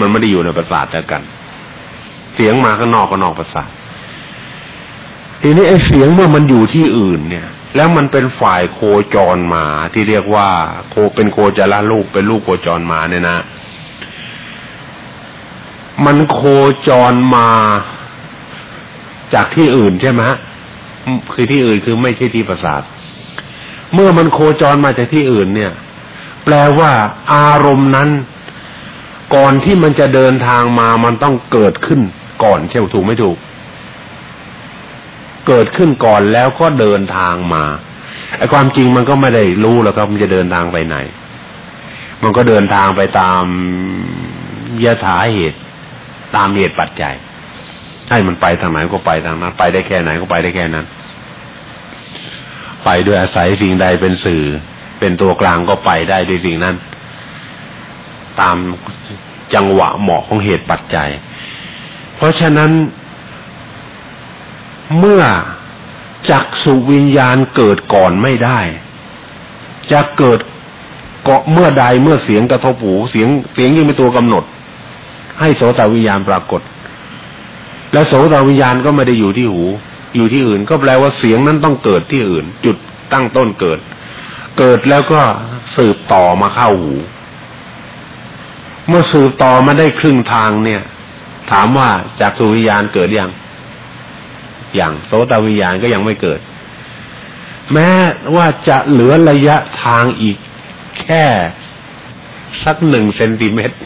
มันไม่ได้อยู่ในประสาทแล้วกัน เสียงมาข้างนอกก็นอกประสาททีนี้ไอ้เสียงเมื่อมันอยู่ที่อื่นเนี่ย แล้วมันเป็นฝ่ายโคจรมาที่เรียกว่า โคเป็นโคจรลูกเป็นลูกโคจรมาเนี่ยนะ มันโคจรมาจากที่อื่นใช่ไหมคือที่อื่นคือไม่ใช่ที่ประสาท เมื่อมันโคจรมาจากที่อื่นเนี่ย แปลว่าอารมณ์นั้น ก่อนที่มันจะเดินทางมามันต้องเกิดขึ้นก่อนใช่ถูกไม่ถูก เกิดขึ้นก่อนแล้วก็เดินทางมาไอ้ความจริงมันก็ไม่ได้รู้แล้วครับ มันจะเดินทางไปไหน มันก็เดินทางไปตามยถาเหตุ ตามเหตุปัจจัย ให้มันไปทางไหนก็ไปทางนั้น ไปได้แค่ไหนก็ไปได้แค่นั้น ไปด้วยอาศัยสิ่งใดเป็นสื่อ เป็นตัวกลางก็ไปได้ด้วยสิ่งนั้น ตามจังหวะเหมาะของเหตุปัจจัย เพราะฉะนั้น เมื่อจักสุวิญญาณเกิดก่อนไม่ได้ จะเกิดเกาะเมื่อใดเมื่อเสียงกระทบหูเสียงเสียงยิ่งเป็นตัวกำหนด ให้โสตวิญญาณปรากฏ และโสตวิญญาณก็ไม่ได้อยู่ที่หู อยู่ที่อื่น ก็แปลว่าเสียงนั้นต้องเกิดที่อื่น จุดตั้งต้นเกิด เกิดแล้วก็สืบต่อมาเข้าหู เมื่อสืบต่อมาได้ครึ่งทางเนี่ย ถามว่าจากสุวิญญาณเกิดยัง อย่างโสตวิญญาณก็ยังไม่เกิด แม้ว่าจะเหลือระยะทางอีกแค่สักหนึ่งเซนติเมตร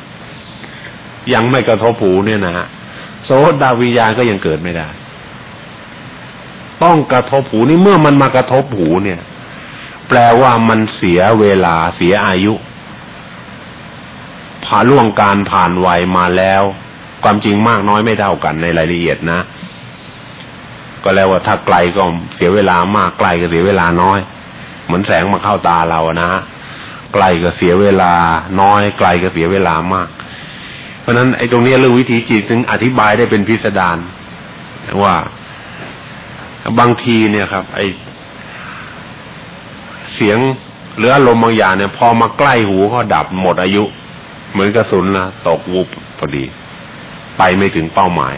ยังไม่กระทบหูเนี่ยนะฮะโสดาวิญญาณก็ยังเกิดไม่ได้ ต้องกระทบหูนี่เมื่อมันมากระทบหูเนี่ย แปลว่ามันเสียเวลาเสียอายุผ่าล่วงการผ่านวัยมาแล้ว ความจริงมากน้อยไม่เท่ากันในรายละเอียดนะ ก็แล้วว่าถ้าไกลก็เสียเวลามากไกลก็เสียเวลาน้อย เหมือนแสงมาเข้าตาเรานะฮะไกลก็เสียเวลาน้อย ไกลก็เสียเวลามาก เพราะนั้นไอ้ตรงนี้เรื่องวิถีจิตถึงอธิบายได้เป็นพิสดารว่าบางทีเนี่ยครับ ไอเสียงหรืออารมณ์บางอย่างเนี่ย พอมาใกล้หูก็ดับหมดอายุ เหมือนกระสุนนะตกวุบพอดี ไปไม่ถึงเป้าหมาย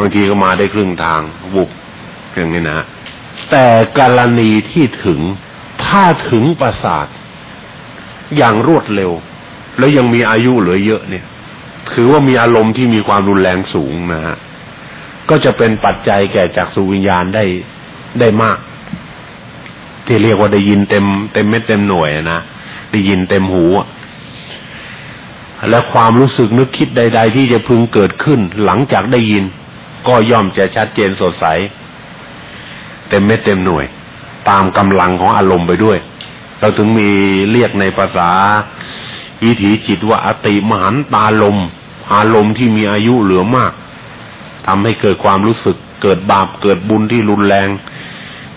บางทีก็มาได้ครึ่งทางวุบอย่างนี้นะแต่กรณีที่ถึงถ้าถึงประสาท อย่างรวดเร็ว แล้วยังมีอายุเหลือเยอะเนี่ย ถือว่ามีอารมณ์ที่มีความรุนแรงสูงนะฮะก็จะเป็นปัจจัยแก่จักสุวิญญาณได้ได้มาก ที่เรียกว่าได้ยินเต็มเต็มเม็ดเต็มหน่วยนะได้ยินเต็มหูและความรู้สึกนึกคิดใด ๆ ที่จะพึงเกิดขึ้น หลังจากได้ยิน ก็ย่อมจะชัดเจนสดใส เต็มเม็ดเต็มหน่วย ตามกำลังของอารมณ์ไปด้วย เราถึงมีเรียกในภาษา วิถีจิตว่าอติมหันตาลม อารมณ์ที่มีอายุเหลือมากทำให้เกิดความรู้สึก เกิดบาปเกิดบุญที่รุนแรง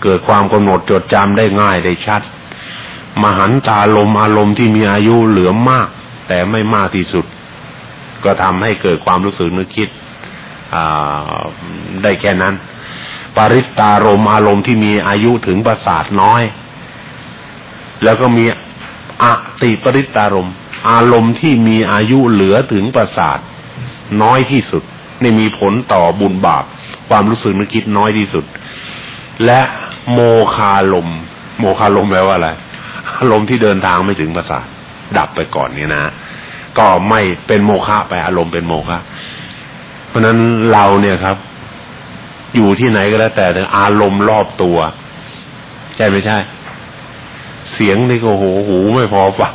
เกิดความกำหนดจดจำได้ง่ายได้ชัด มหันตาลมอารมณ์ที่มีอายุเหลือมาก แต่ไม่มากที่สุด ก็ทำให้เกิดความรู้สึกนึกคิด ได้แค่นั้น ปริตารมอารมณ์ที่มีอายุถึงประสาทน้อย แล้วก็มีอติปริตารมอารมณ์ที่มีอายุเหลือถึงประสาทน้อยที่สุดในมีผลต่อบุญบาป ความรู้สึกนึกคิดน้อยที่สุด และโมคาลม โมคาลมแปลว่าอะไรอารมณ์ที่เดินทางไม่ถึงประสาทดับไปก่อนเนี่ยนะ ก็ไม่เป็นโมฆะไปอารมณ์เป็นโมฆะ ราะนั้นเราเนี่ยครับ อยู่ที่ไหนก็แล้วแต่อารมณ์รอบตัว ใช่ไม่ใช่ เสียงนี่ก็โหหูไม่พอฟัง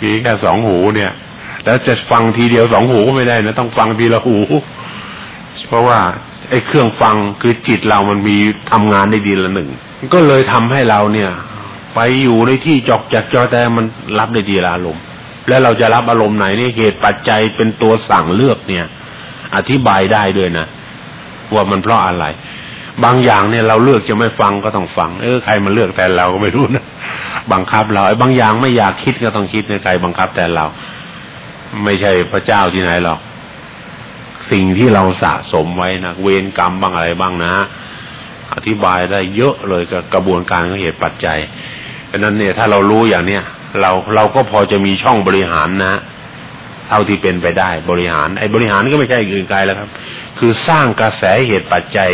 มีแค่สองหูเนี่ย แล้วจะฟังทีเดียวสองหูก็ไม่ได้นะต้องฟังทีละหู เพราะว่าไอ้เครื่องฟังคือจิตเรามันมีทำงานได้ดีละหนึ่ง ก็เลยทำให้เราเนี่ย ไปอยู่ในที่จอกจักจอแต่มันรับได้ดีละอารมณ์ แล้วเราจะรับอารมณ์ไหนนี่เหตุปัจจัยเป็นตัวสั่งเลือกเนี่ย อธิบายได้ด้วยนะว่ามันเพราะอะไร บางอย่างเนี่ยเราเลือกจะไม่ฟังก็ต้องฟัง เออใครมาเลือกแต่เราก็ไม่รู้นะบังคับเราไอ้บางอย่างไม่อยากคิดก็ต้องคิดในใครบังคับแต่เรา ไม่ใช่พระเจ้าที่ไหนหรอกสิ่งที่เราสะสมไว้นะเวรกรรมบ้างอะไรบ้างนะ อธิบายได้เยอะเลยกับกระบวนการของเหตุปัจจัยเพราะนั้นเนี่ยถ้าเรารู้อย่างเนี้ย เราเราก็พอจะมีช่องบริหารนะเท่าที่เป็นไปได้บริหาร ไอ้บริหารก็ไม่ใช่อื่นไกลแล้วครับ คือสร้างกระแสเหตุปัจจัย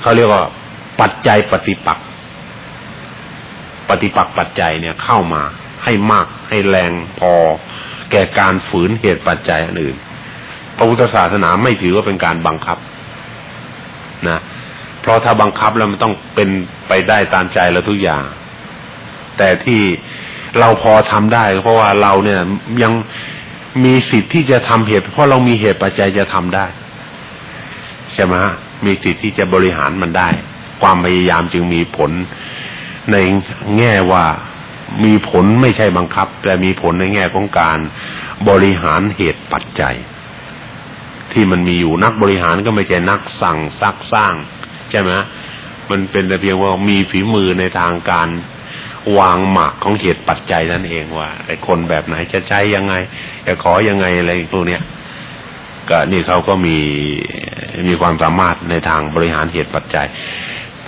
เขาเรียกว่า ปัจจัยปฏิปักษ์ปฏิปักษ์ปัจจัยเนี่ยเข้ามาให้มากให้แรงพอ แก่การฝืนเหตุปัจจัยอื่นพระพุทธศาสนาไม่ถือว่าเป็นการบังคับ นะ เพราะถ้าบังคับแล้วมันต้องเป็นไปได้ตามใจเราทุกอย่าง แต่ที่เราพอทำได้ เพราะว่าเราเนี่ยยังมีสิทธิ์ที่จะทำเหตุ เพราะเรามีเหตุปัจจัยจะทำได้ใช่ไหมมีสิทธิ์ที่จะบริหารมันได้ ความพยายามจึงมีผลในแง่ว่ามีผลไม่ใช่บังคับ แต่มีผลในแง่ของการบริหารเหตุปัจจัย ที่มันมีอยู่นักบริหารก็ไม่ใช่นักสั่งซักสร้าง ใช่ไหมมันเป็นแต่เพียงว่ามีฝีมือในทางการ วางหมากของเหตุปัจจัยนั่นเองว่าไอ้คนแบบไหนจะใช้ยังไง จะขอยังไงอะไรพวกเนี้ยก็นี่เขาก็มีมีความสามารถในทางบริหารเหตุปัจจัย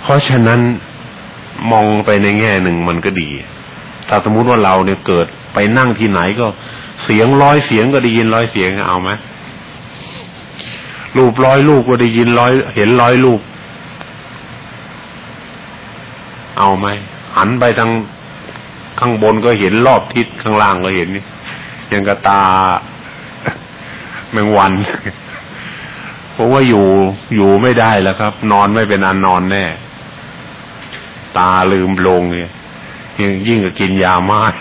เพราะฉะนั้นมองไปในแง่หนึ่งมันก็ดี ถ้าสมมุติว่าเราเนี่ยเกิดไปนั่งที่ไหนก็เสียงร้อยเสียงก็ได้ยินร้อยเสียงเอาไหมรูปร้อยรูปก็ได้ยินร้อยเห็นร้อยรูป เอาไหม หันไปทางข้างบนก็เห็นรอบทิศข้างล่างก็เห็นนี่ยังกระตาแมงวันผมว่าอยู่อยู่ไม่ได้แล้วครับ นอนไม่เป็นอันนอนแน่ ตาลืมลงเนี่ยยิ่งยิ่งกับกินยามาก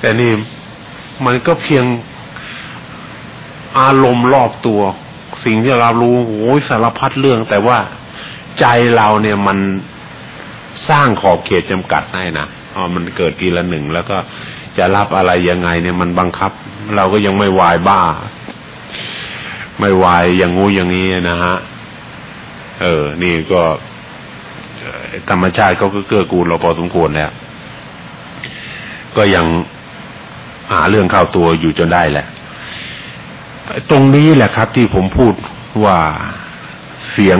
แต่นี่มันก็เพียงอารมณ์รอบตัว สิ่งที่เรารู้โอ้ยสารพัดเรื่อง แต่ว่าใจเราเนี่ยมัน สร้างขอบเขตจำกัดให้นะอ๋อมันเกิดทีละหนึ่งแล้วก็จะรับอะไรยังไงเนี่ยมันบังคับ เราก็ยังไม่วายบ้า ไม่วายอย่างงูอย่างนี้นะฮะ เออ นี่ก็ธรรมชาติเขาก็เกื้อกูลเราพอสมควรแล้ว ก็ยังหาเรื่องเข้าตัวอยู่จนได้แหละ ตรงนี้แหละครับ ที่ผมพูดว่าเสียง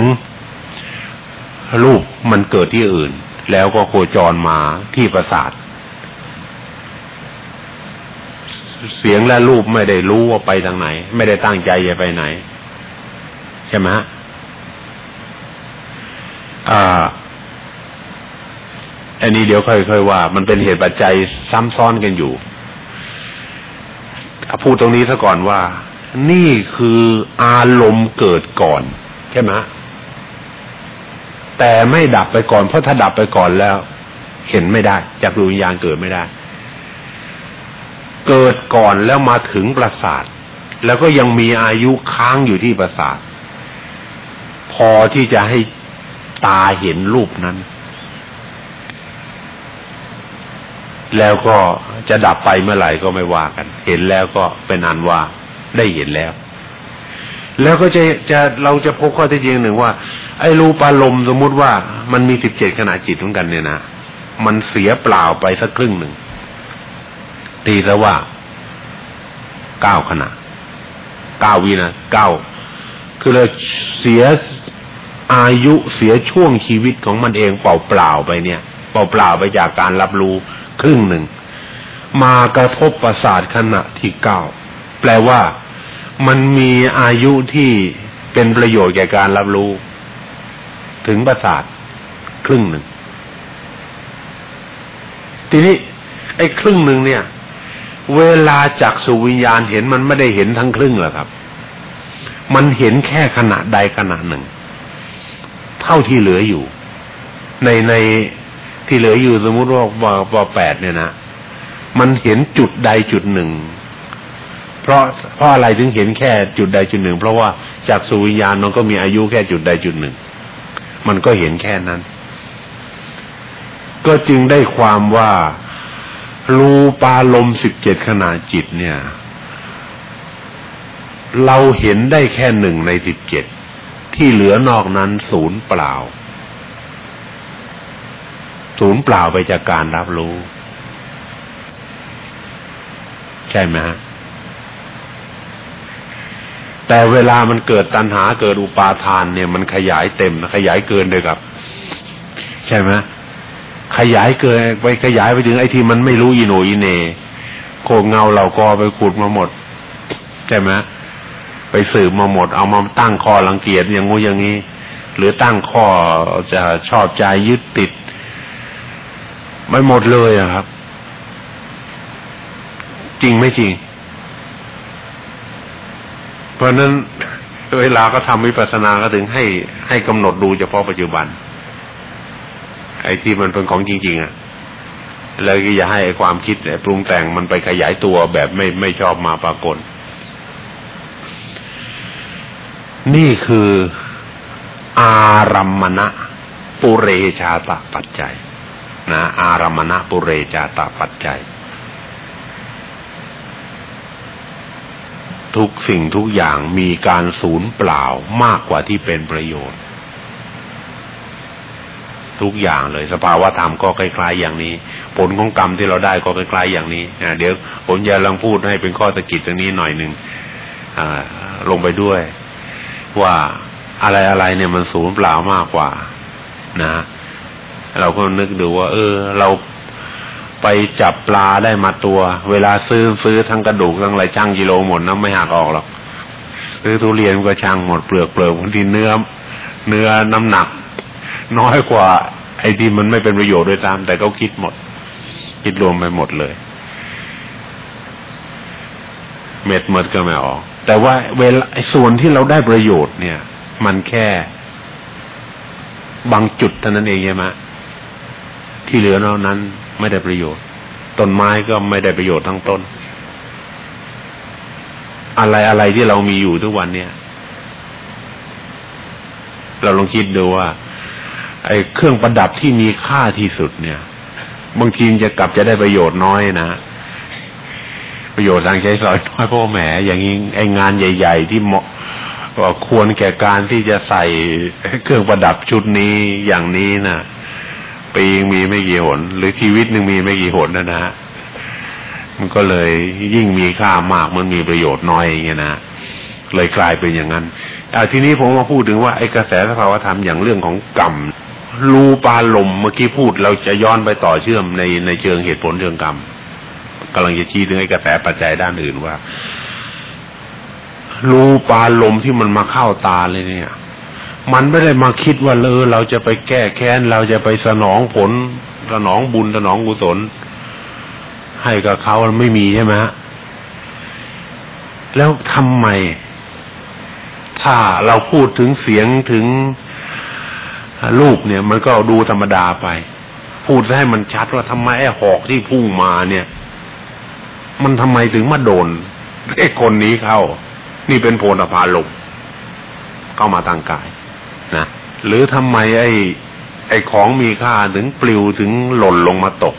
รูปมันเกิดที่อื่น แล้วก็โคจรมาที่ประสาท เสียงและรูปไม่ได้รู้ว่าไปทางไหน ไม่ได้ตั้งใจจะไปไหน ใช่ไหมฮะอ่าอันนี้เดี๋ยวค่อยๆว่า มันเป็นเหตุปัจจัยซ้ำซ้อนกันอยู่พูดตรงนี้ซะก่อนว่า นี่คืออารมณ์เกิดก่อน ใช่ไหม แต่ไม่ดับไปก่อน เพราะถ้าดับไปก่อนแล้ว เห็นไม่ได้จากวิญญาณเกิดไม่ได้ เกิดก่อนแล้วมาถึงประสาท แล้วก็ยังมีอายุค้างอยู่ที่ประสาท พอที่จะให้ตาเห็นรูปนั้น แล้วก็จะดับไปเมื่อไหร่ก็ไม่ว่ากัน เห็นแล้วก็เป็นอันว่าได้เห็นแล้ว แล้วก็จะจะเราจะพบข้อเที่จริงหนึ่งว่า ไอ้รูปอารมณ์สมมุติว่ามันมีสิบเจ็ดขณะจิตเหมือนกันเนี่ยนะมันเสียเปล่าไปสักครึ่งหนึ่งตีซะว่าเก้าขณะเก้าวินะเก้าคือเราเสียอายุเสียช่วงชีวิตของมันเองเปล่าเปล่าไปเนี่ย เปล่าเปล่าไปจากการรับรู้ครึ่งหนึ่ง มากระทบประสาทขณะที่เก้าแปลว่า มันมีอายุที่เป็นประโยชน์แก่การรับรู้ ถึงประสาทครึ่งหนึ่ง ทีนี้ ไอ้ครึ่งหนึ่งเนี่ย เวลาจากสุวิญญาณเห็นมันไม่ได้เห็นทั้งครึ่งหรอกครับ มันเห็นแค่ขณะใดขณะหนึ่ง เท่าที่เหลืออยู่ ในในที่เหลืออยู่สมมุติว่าปแปดเนี่ยนะมันเห็นจุดใดจุดหนึ่ง เพราะเพราะอะไรถึงเห็นแค่จุดใดจุดหนึ่ง เพราะว่าจากสุวิญญาณมันก็มีอายุแค่จุดใดจุดหนึ่ง มันก็เห็นแค่นั้น ก็จึงได้ความว่ารูปาลมสิบเจ็ดขนาดจิตเนี่ย เราเห็นได้แค่หนึ่งในสิบเจ็ดที่เหลือนอกนั้นศูนย์เปล่า ศูนย์เปล่าไปจากการรับรู้ ใช่ไหมฮะ แต่เวลามันเกิดตัณหาเกิดอุปาทานเนี่ย มันขยายเต็มขยายเกินเลยครับ ใช่ไหมขยายเกินไปขยายไปถึงไอ้ที่มันไม่รู้อีโนอีเนโคเงาเราก็ไปขุดมาหมดใช่ไหมไปสืบมาหมด เอามาตั้งคอรังเกียจอย่างงูอย่างนี้ หรือตั้งข้อจะชอบใจยึดติดไม่หมดเลยอะครับ จริงไม่จริง เพราะนั้นเวลาก็ทำวิปัสสนาก็ถึงให้ให้กำหนดดูเฉพาะปัจจุบัน ไอ้ที่มันเป็นของจริง ๆ อะ แล้วก็อย่าให้ความคิดปรุงแต่งมันไปขยายตัวแบบไม่ไม่ชอบมาปรากฏ นี่คืออารัมมณะปุเรชาตปัจจัย นะ อารัมมณะปุเรชาตปัจจัย ทุกสิ่งทุกอย่างมีการสูญเปล่ามากกว่าที่เป็นประโยชน์ ทุกอย่างเลยสภาวะธรรมก็คล้ายๆ อย่างนี้ ผลของกรรมที่เราได้ก็คล้ายๆ อย่างนี้เดี๋ยวผมจะลองพูดให้เป็นข้อตะกิดตรงนี้หน่อยหนึ่งลงไปด้วย ว่าอะไรอะไรเนี่ยมันสูญเปล่ามากกว่า นะเราก็นึกดูว่า เออ เรา ไปจับปลาได้มาตัว เวลาซื้อซื้อทั้งกระดูกทั้งอะไรช่างกิโลหมดนะไม่หักออกหรอกซื้อทุเรียนก็ช่างหมดเปลือกเปลือกบางทีเนื้อ เนื้อน้ำหนัก น้อยกว่า ไอ้ที่มันไม่เป็นประโยชน์ด้วยตาม แต่เขาคิดหมด คิดรวมไปหมดเลย เม็ดเม็ดก็ไม่ออก แต่ว่าเวลาส่วนที่เราได้ประโยชน์เนี่ย มันแค่ บางจุดเท่านั้นเองใช่ไหมที่เหลือนอกนั้น ไม่ได้ประโยชน์ ต้นไม้ก็ไม่ได้ประโยชน์ทั้งต้น อะไรอะไรที่เรามีอยู่ทุกวันเนี่ย เราลองคิดดูว่า ไอ้เครื่องประดับที่มีค่าที่สุดเนี่ย บางทีจะกลับจะได้ประโยชน์น้อยนะประโยชน์ทางใช้สอยน้อยเพราะแหมอย่างนี้ไอ้งานใหญ่ ๆ ที่เหมาะควรแก่การที่จะใส่เครื่องประดับชุดนี้อย่างนี้นะ ปีมีไม่กี่หน หรือชีวิตหนึ่งมีไม่กี่หนนะนะมันก็เลยยิ่งมีค่ามากมันมีประโยชน์น้อยอย่างเงี้ยนะเลยกลายเป็นอย่างนั้นอาทีนี้ผมมาพูดถึงว่าไอ้กระแสสภาวธรรมอย่างเรื่องของกรรมรูปาลมเมื่อกี้พูดเราจะย้อนไปต่อเชื่อมในในเชิงเหตุผลเชิงกรรมกำลังจะชี้ถึงไอ้กระแสปัจจัยด้านอื่นว่ารูปาลมที่มันมาเข้าตาเลยเนี่ย มันไม่ได้มาคิดว่าเออเราจะไปแก้แค้น เราจะไปสนองผล สนองบุญสนองกุศล ให้กับเขาไม่มีใช่ไหมฮะแล้วทำไม ถ้าเราพูดถึงเสียงถึงรูปเนี่ย มันก็ดูธรรมดาไป พูดให้มันชัดว่าทำไมไอ้หอกที่พุ่งมาเนี่ย มันทำไมถึงมาโดนไอ้คนนี้เข้า นี่เป็นโพธพาลมเข้ามาทางกาย นะหรือทำไมไอ้ไอ้ของมีค่าถึงปลิวถึงหล่นลงมาตก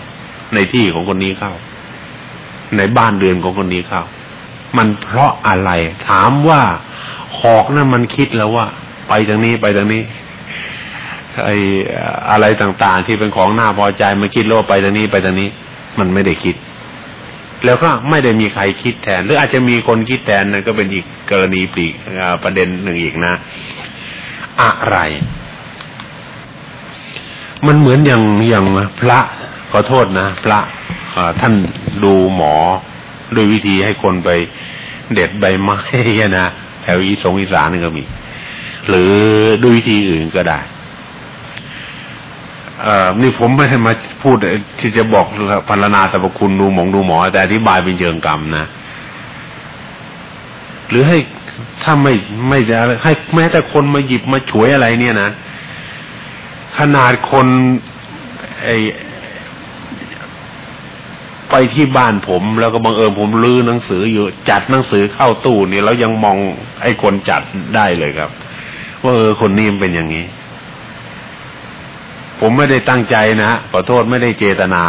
ในที่ของคนนี้เข้า ในบ้านเรือนของคนนี้เข้า มันเพราะอะไรถามว่าหอกนั้นมันคิดแล้วว่า ไปทางนี้ไปทางนี้ไอ้อะไรต่างๆ ที่เป็นของน่าพอใจมันคิดโลไปทางนี้ไปทางนี้ มันไม่ได้คิด แล้วก็ไม่ได้มีใครคิดแทน หรืออาจจะมีคนคิดแทนนั่นก็เป็นอีกกรณีปีกประเด็นหนึ่งอีกนะ อะไร มันเหมือนอย่างอย่างพระขอโทษนะ พระท่านดูหมอด้วยวิธีให้คนไปเด็ดใบไม้นะแถวอีสงอีสานนี่ก็มี หรือด้วยวิธีอื่นก็ได้เอ่อนี่ผมไม่ได้มาพูดที่จะบอกพันนาสรรพคุณดูหมองดูหมอ แต่อธิบายเป็นเชิงกรรมนะ หรือให้ ถ้าไม่ไม่จะให้แม้แต่คนมาหยิบมาฉวยอะไรเนี่ยนะ ขนาดคนไอไปที่บ้านผม แล้วก็บังเอิญผมลื้อหนังสืออยู่ จัดหนังสือเข้าตู้นี่แล้วยังมองไอ้คนจัดได้เลยครับ ว่าเออคนนี้มันเป็นอย่างนี้ ผมไม่ได้ตั้งใจนะขอโทษไม่ได้เจตนา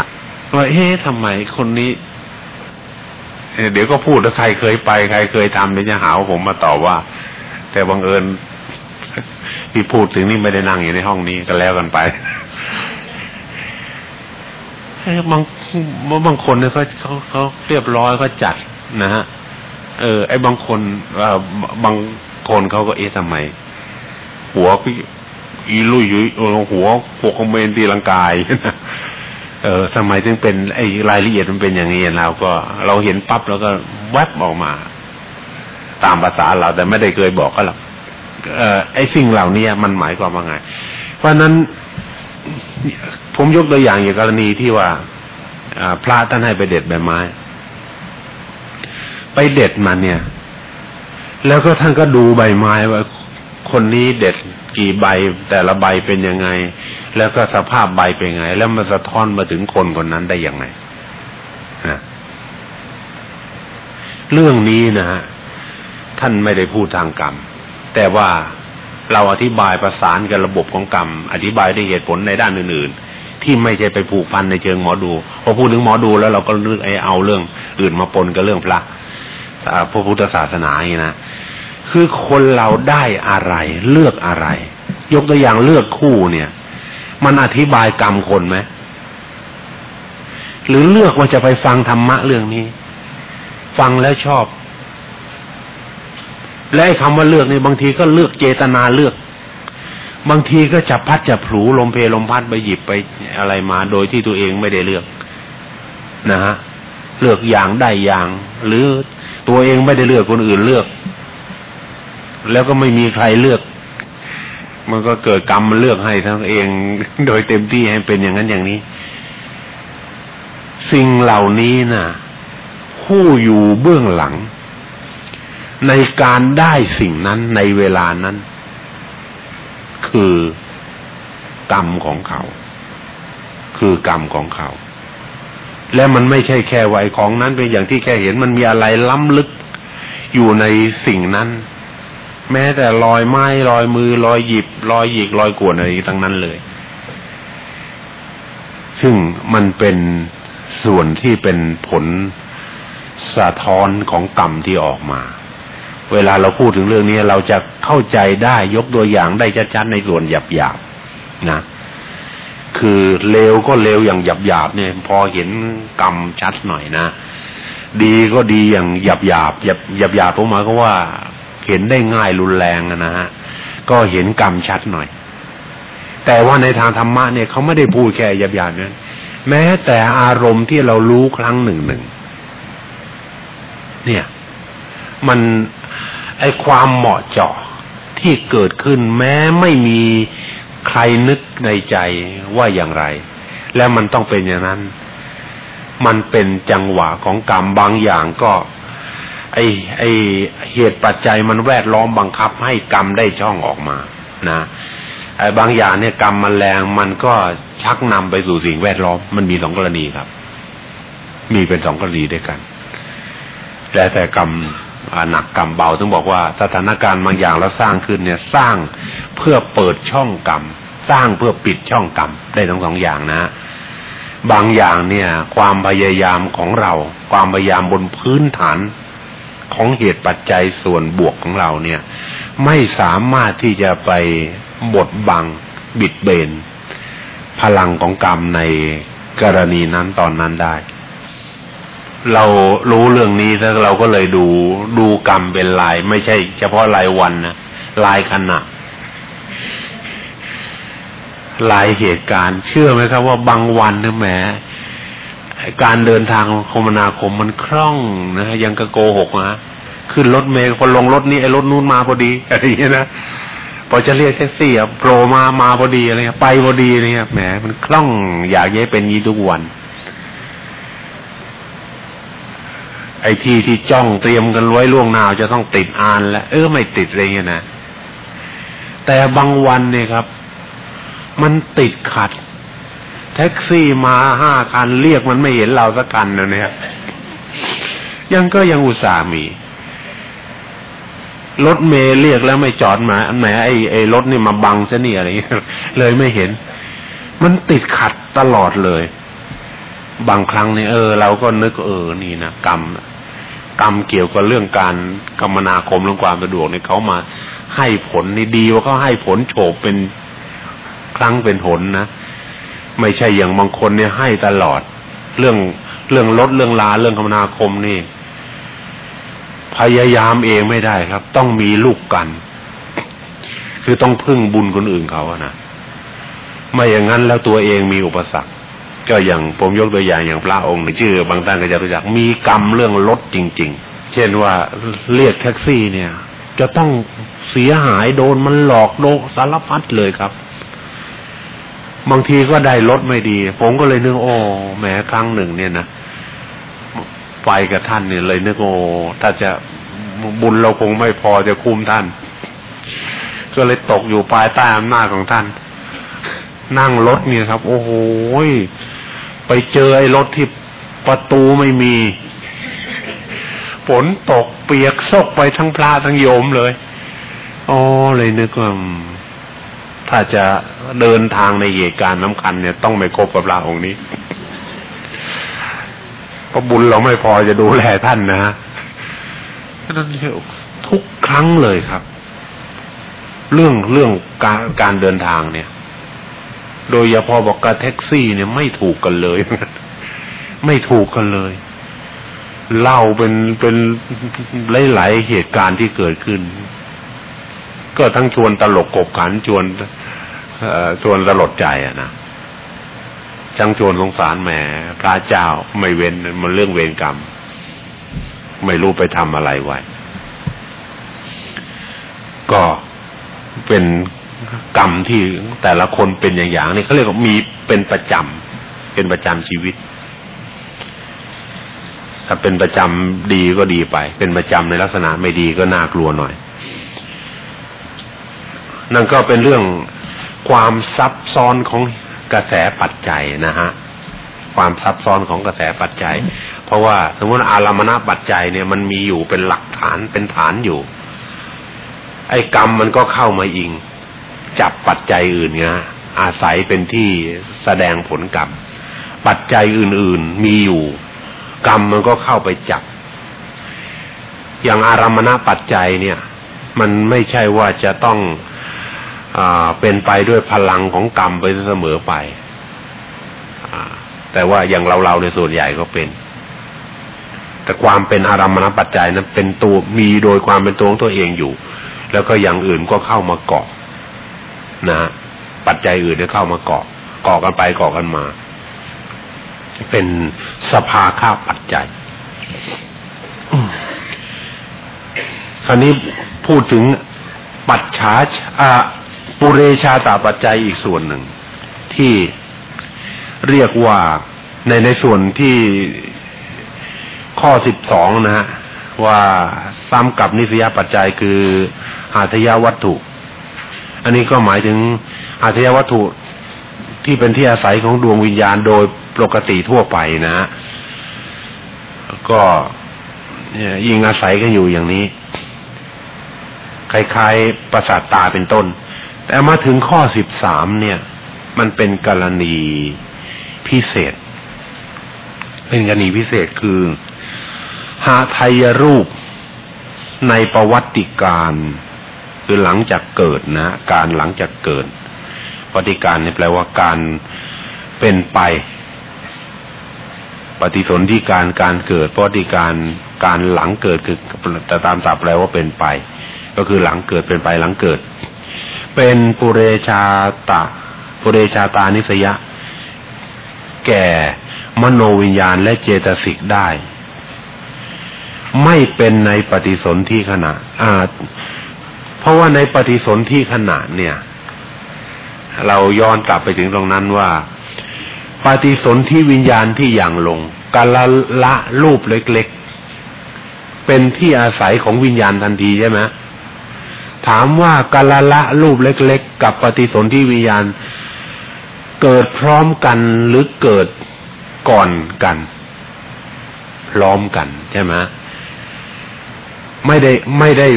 ว่าเฮ้ทำไมคนนี้ เดี๋ยวก็พูดแล้วใครเคยไป ใครเคยทำเดี๋ยวจะหาว่าผมมาตอบว่า แต่บังเอิญที่พูดถึงนี่ไม่ได้นั่งอยู่ในห้องนี้ก็แล้วกันไปบางบางคนเนี่ยเขาเขาเขาเรียบร้อยเขาจัดนะฮะเออ ไอ้บางคนว่าบางคนเขาก็เอ๊ะทำไม หัวพี่อีลุยอยุยหัวพวกคอมเมนตีลังกาย เออทำไมถึงเป็นไอ้รายละเอียดมันเป็นอย่างนี้เราก็เราเห็นปั๊บแล้วก็แวบออกมา ตามภาษาเราแต่ไม่ได้เคยบอกก็หรอกเออไอ้สิ่งเหล่านี้มันหมายความว่าไง เพราะนั้นผมยกตัวอย่างอย่างกรณีที่ว่าพระท่านให้ไปเด็ดใบไม้ ไปเด็ดมาเนี่ย แล้วก็ท่านก็ดูใบไม้ว่าคนนี้เด็ดกี่ใบแต่ละใบเป็นยังไง แล้วก็สภาพใบเป็นไง แล้วมันสะท้อนมาถึงคนคนนั้นได้ยังไงนะเรื่องนี้นะฮะท่านไม่ได้พูดทางกรรม แต่ว่าเราอธิบายประสานกับระบบของกรรม อธิบายด้วยเหตุผลในด้านอื่น ๆ ที่ไม่ใช่ไปผูกพันในเชิงหมอดูพอพูดถึงหมอดูแล้วเราก็เลือกไอ้เอาเรื่องอื่นมาปนกับเรื่องพระพระพุทธศาสนาอย่างนะคือคนเราได้อะไร เลือกอะไร ยกตัวอย่างเลือกคู่เนี่ย มันอธิบายกรรมคนไหมหรือเลือกว่าจะไปฟังธรรมะเรื่องนี้ ฟังแล้วชอบ และคำว่าเลือกนี่บางทีก็เลือกเจตนาเลือก บางทีก็จับพัดจับผูลมเพลมพัดไปหยิบไปอะไรมา โดยที่ตัวเองไม่ได้เลือก นะฮะเลือกอย่างได้อย่าง หรือตัวเองไม่ได้เลือกคนอื่นเลือก แล้วก็ไม่มีใครเลือก มันก็เกิดกรรมมันเลือกให้ทั้งเองโดยเต็มที่ให้เป็นอย่างนั้นอย่างนี้ สิ่งเหล่านี้นะ่ะ ผู้อยู่เบื้องหลัง ในการได้สิ่งนั้นในเวลานั้น คือกรรมของเขา คือกรรมของเขา และมันไม่ใช่แค่ไวของนั้นเป็นอย่างที่แค่เห็นมันมีอะไรล้ำลึกอยู่ในสิ่งนั้น แม้แต่รอยไม้รอยมือรอยหยิบรอยหยิกรอยกวนอะไรทั้งนั้นเลย ซึ่งมันเป็นส่วนที่เป็นผลสะท้อนของกรรมที่ออกมา เวลาเราพูดถึงเรื่องนี้เราจะเข้าใจได้ยกตัวอย่างได้ชัดๆในส่วนหยาบๆนะ คือเลวก็เลวอย่างหยาบๆเนี่ย พอเห็นกรรมชัดหน่อยนะ ดีก็ดีอย่างหยาบหยาบหยาบหยาบหยาบผมหมายก็ว่า เห็นได้ง่ายรุนแรงนะฮะก็เห็นกรรมชัดหน่อย แต่ว่าในทางธรรมะเนี่ยเขาไม่ได้พูดแค่หยาบๆนั้นแม้แต่อารมณ์ที่เรารู้ครั้งหนึ่งหนึ่งเนี่ย มันไอความเหมาะเจาะที่เกิดขึ้นแม้ไม่มีใครนึกในใจว่าอย่างไร และมันต้องเป็นอย่างนั้น มันเป็นจังหวะของกรรมบางอย่างก็ ไอ้ไอ้เหตุปัจจัยมันแวดล้อมบังคับให้กรรมได้ช่องออกมา นะไอ้บางอย่างเนี่ยกรรมมันแรงมันก็ชักนำไปสู่สิ่งแวดล้อมมันมีสองกรณีครับ มีเป็นสองกรณีด้วยกันแล้วแต่กรรมหนักกรรมเบาถึงบอกว่าสถานการณ์บางอย่างเราสร้างขึ้นเนี่ยสร้างเพื่อเปิดช่องกรรม สร้างเพื่อปิดช่องกรรมได้ทั้งสองอย่างนะ บางอย่างเนี่ย ความพยายามของเรา ความพยายามบนพื้นฐาน ของเหตุปัจจัยส่วนบวกของเราเนี่ย ไม่สามารถที่จะไปบดบังบิดเบน พลังของกรรมในกรณีนั้นตอนนั้นได้ เรารู้เรื่องนี้แล้วเราก็เลยดูดูกรรมเป็นลาย ไม่ใช่เฉพาะรายวันนะลายขณะลายเหตุการณ์ เชื่อไหมครับว่าบางวันนี่แหม การเดินทางคมนาคมมันคล่องนะยังกระโกหกนะขึ้นรถเมล์พอลงรถนี้ไอ้รถนู้นมาพอดีอะไรอย่างเงี้ยนะพอจะเรียกแท็กซี่อะโผล่มามาพอดีอะไรเงี้ยไปพอดีเนี่ยแหมมันคล่องอยากย้เป็นยีทุกวัน ไอ้ที่ที่จ้องเตรียมกันไว้ล่วงหน้าจะต้องติดอ่านแล้วเออไม่ติดอะไรเงี้ยนะแต่บางวันเนี่ยครับ มันติดขัด แท็กซี่มาห้าคันเรียกมันไม่เห็นเราสักคันนะเนี่ยยังก็ยังอุตส่าห์มีรถเมล์เรียกแล้วไม่จอดมาแหมไอ้ไอ้รถนี่มาบังซะนี่อะไรเลยไม่เห็น มันติดขัดตลอดเลย บางครั้งเนี่ยเออ เราก็นึกเออนี่นะกรรมกรรมเกี่ยวกับเรื่องการกรรมนาคมเรื่องความสะดวกเนี่ยเขามาให้ผลนี่ดีว่าเขาให้ผลโฉบเป็นครั้งเป็นผลนะ ไม่ใช่อย่างบางคนเนี่ยให้ตลอด เรื่องเรื่องรถเรื่องลาเรื่องคมนาคมนี่ พยายามเองไม่ได้ครับ ต้องมีลูกกัน คือต้องพึ่งบุญคนอื่นเขาอะนะไม่อย่างนั้นแล้วตัวเองมีอุปสรรค ก็อย่างผมยกตัวอย่างอย่างพระองค์ชื่อ บางท่านก็จะรู้จักมีกรรมเรื่องรถจริง ๆ เช่นว่าเรียกแท็กซี่เนี่ย จะต้องเสียหายโดนมันหลอกโดนสารพัดเลยครับ บางทีก็ได้รถไม่ดี ผมก็เลยนึกโอ้แหมครั้งหนึ่งเนี่ยนะไปกับท่านเนี่ยเลยนึกโอ้ถ้าจะบุญเราคงไม่พอจะคุ้มท่าน ก็เลยตกอยู่ภายใต้อำนาจของท่าน นั่งรถเนี่ยครับ โอ้โหไปเจอไอ้รถที่ประตูไม่มีฝนตกเปียกซกไปทั้งพระทั้งโยมเลย อ๋อเลยนึกว่า ถ้าจะเดินทางในเหตุการณ์น้ำคัญเนี่ยต้องไม่คบกับเราองค์นี้เพราะบุญเราไม่พอจะดูแลท่านนะฮะนั่นทุกครั้งเลยครับ เรื่องเรื่องการการเดินทางเนี่ย โดยเฉพาะบอกกับแท็กซี่เนี่ยไม่ถูกกันเลย ไม่ถูกกันเลยเล่าเป็นเป็นหลายๆเหตุการณ์ที่เกิดขึ้น ก็ทั้งชวนตลกกบขันชวน ชวนตลดใจอะนะจังชวนสงสารแหมพระเจ้าไม่เว้นมันเรื่องเวรกรรม ไม่รู้ไปทำอะไรไว้ ก็เป็นกรรมที่แต่ละคนเป็นอย่างอย่างนี่เขาเรียกว่ามีเป็นประจำเป็นประจำชีวิต ถ้าเป็นประจำดีก็ดีไป เป็นประจำในลักษณะไม่ดีก็น่ากลัวหน่อย นั่นก็เป็นเรื่อง ความซับซ้อนของกระแสปัจจัยนะฮะความซับซ้อนของกระแสปัจจัย เพราะว่าสมมติอารามณปัจจัยเนี่ยมันมีอยู่เป็นหลักฐานเป็นฐานอยู่ ไอ้กรรมมันก็เข้ามาอิง จับปัจจัยอื่นเงี้ยอาศัยเป็นที่แสดงผลกรรมปัจจัยอื่นๆมีอยู่ กรรมมันก็เข้าไปจับ อย่างอารามณปัจจัยเนี่ย มันไม่ใช่ว่าจะต้อง เป็นไปด้วยพลังของกรรมไปเสมอไปอแต่ว่าอย่างเราๆในส่วนใหญ่ก็เป็น แต่ความเป็นอารมณปัจจัยนั้นเป็นตัวมีโดยความเป็นตัวของตัวเองอยู่ แล้วก็อย่างอื่นก็เข้ามาเกาะนะปัจจัยอื่นเนี่ยเข้ามาเกาะเกาะกันไปเกาะกันมา เป็นสภาค่าปัจจัยคราวนี้พูดถึงปัจฉาอา ปุเรชาตาปัจจัยอีกส่วนหนึ่ง ที่เรียกว่าในในส่วนที่ข้อสิบสองนะฮะว่าซ้ำกับนิสยปัจจัยคืออาทยวัตถุ อันนี้ก็หมายถึงอาทยวัตถุที่เป็นที่อาศัยของดวงวิญญาณโดยปกติทั่วไปนะก็ยิงอาศัยกันอยู่อย่างนี้คล้ายๆประสาทตาเป็นต้น แต่มาถึงข้อสิบสามเนี่ย มันเป็นกรณีพิเศษ เป็นกรณีพิเศษคือ หาไทยรูปในประวัติการ คือหลังจากเกิดนะ การหลังจากเกิดปฏิการนี่แปลว่าการเป็นไป ปฏิสนธิการการเกิดปฏิการการหลังเกิดคือแต่ตามศัพท์แปลว่าเป็นไป ก็คือหลังเกิดเป็นไปหลังเกิด เป็นปุเรชาตะ ปุเรชาตานิสยะ แก่มโนวิญญาณและเจตสิกได้ ไม่เป็นในปฏิสนธิขณะอ่าเพราะว่าในปฏิสนธิขณะเนี่ย เราย้อนกลับไปถึงตรงนั้นว่า ปฏิสนธิวิญญาณที่อย่างลงกาละละรูปเล็กๆ เป็นที่อาศัยของวิญญาณทันทีใช่ไหม ถามว่ากาละละรูปเล็ก ๆ กับปฏิสนธิวิญญาณ เกิดพร้อมกันหรือเกิดก่อนกัน พร้อมกันใช่ไหมไม่ได้ไม่ได้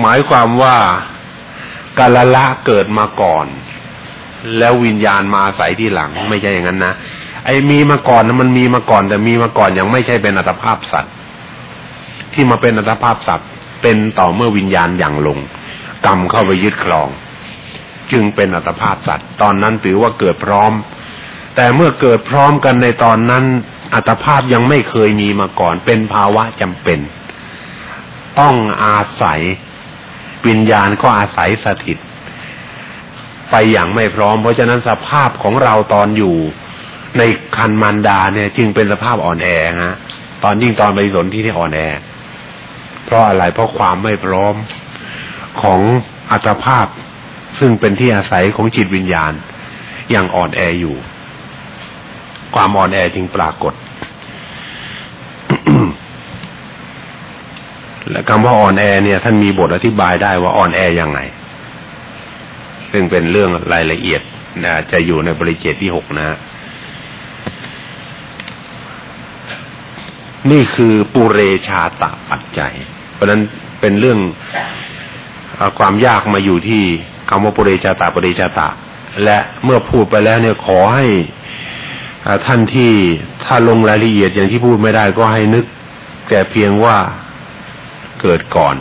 หมายความว่ากาละละเกิดมาก่อน แล้ววิญญาณมาอาศัยที่หลัง ไม่ใช่อย่างนั้นนะไอ้มีมาก่อนนะมันมีมาก่อน แต่มีมาก่อนยังไม่ใช่เป็นอัตภาพสัตว์ ที่มาเป็นอัตภาพสัตว์ เป็นต่อเมื่อวิญญาณอย่างลง กรรมเข้าไปยึดครอง จึงเป็นอัตภาพสัตว์ ตอนนั้นถือว่าเกิดพร้อม แต่เมื่อเกิดพร้อมกันในตอนนั้น อัตภาพยังไม่เคยมีมาก่อน เป็นภาวะจำเป็น ต้องอาศัยวิญญาณก็อาศัยสถิต ไปอย่างไม่พร้อม เพราะฉะนั้นสภาพของเราตอนอยู่ในคันมันดาเนี่ย จึงเป็นสภาพอ่อนแอฮะ ตอนยิ่งตอนไปสนที่ที่อ่อนแอ ราะอะไรเพราะความไม่พร้อมของอัตภาพ ซึ่งเป็นที่อาศัยของจิตวิญญาณยังอ่อนแออยู่ ความอ่อนแอจึงปรากฏ และคำว่าอ่อนแอเนี่ย ท่านมีบทอธิบายได้ว่าอ่อนแอยังไง ซึ่งเป็นเรื่องรายละเอียดนะจะอยู่ในบริเจตที่หกนะนี่คือปุเรชาตะปัจจัย ราะนั้นเป็นเรื่องความยากมาอยู่ที่คำว่าปุเรชาตะปุเรชาตะและเมื่อพูดไปแล้วเนี่ยขอให้ท่านที่ถ้าลงรายละเอียดอย่างที่พูดไม่ได้ก็ให้นึก แต่เพียงว่าเกิดก่อน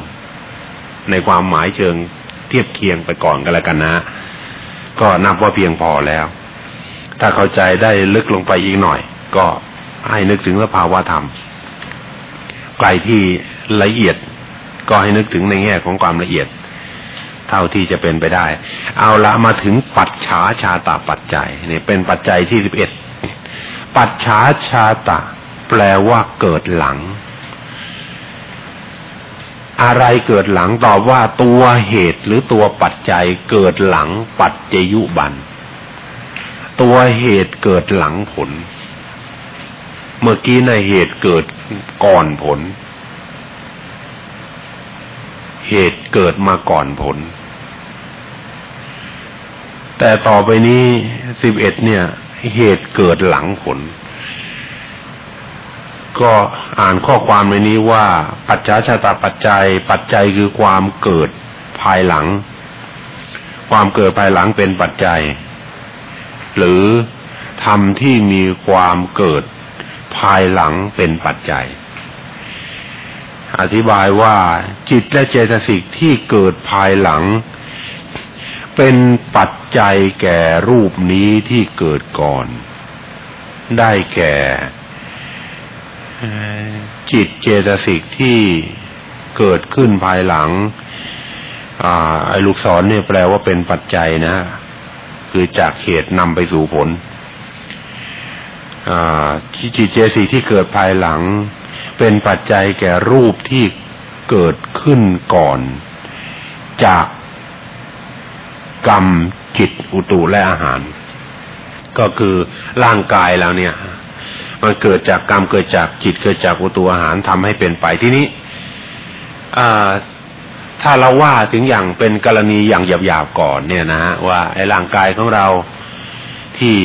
ในความหมายเชิงเทียบเคียงไปก่อนกันแล้วกันนะ ก็นับว่าเพียงพอแล้ว ถ้าเข้าใจได้ลึกลงไปอีกหน่อย ก็ให้นึกถึงสภาวะธรรมไกลที่ละเอียด ก็ให้นึกถึงในแง่ของความละเอียด เท่าที่จะเป็นไปได้ เอาละมาถึงปัจฉาชาตาปัจจัยนี่เป็นปัจจัยที่สิบเอ็ดปัจฉาชาตะ แปลว่าเกิดหลัง อะไรเกิดหลังตอบว่าตัวเหตุหรือตัวปัจจัยเกิดหลังปัจเจยุบัน ตัวเหตุเกิดหลังผล เมื่อกี้ในเหตุเกิดก่อนผล เหตุเกิดมาก่อนผล แต่ต่อไปนี้สิบเอ็ดเนี่ย เหตุเกิดหลังผล ก็อ่านข้อความในนี้ว่า ปัจจัชาตาปัจจัย ปัจจัยคือความเกิดภายหลัง ความเกิดภายหลังเป็นปัจจัย หรือธรรมที่มีความเกิดภายหลังเป็นปัจจัย อธิบายว่าจิตและเจตสิกที่เกิดภายหลัง เป็นปัจจัยแก่รูปนี้ที่เกิดก่อน ได้แก่จิตเจตสิกที่เกิดขึ้นภายหลังไอ้ลูกศรเนี่ยแปลว่าเป็นปัจจัยนะ คือจากเหตุนำไปสู่ผลจิตเจตสิกที่เกิดภายหลัง เป็นปัจจัยแก่รูปที่เกิดขึ้นก่อน จากกรรมจิตอุตุและอาหาร ก็คือร่างกายแล้วเนี่ย มันเกิดจากกรรมเกิดจากจิตเกิดจากอุตุอาหารทำให้เป็นไปที่นี้ถ้าเราว่าถึงอย่างเป็นกรณีอย่างหยาบๆก่อนเนี่ยนะว่าไอ้ร่างกายของเราที่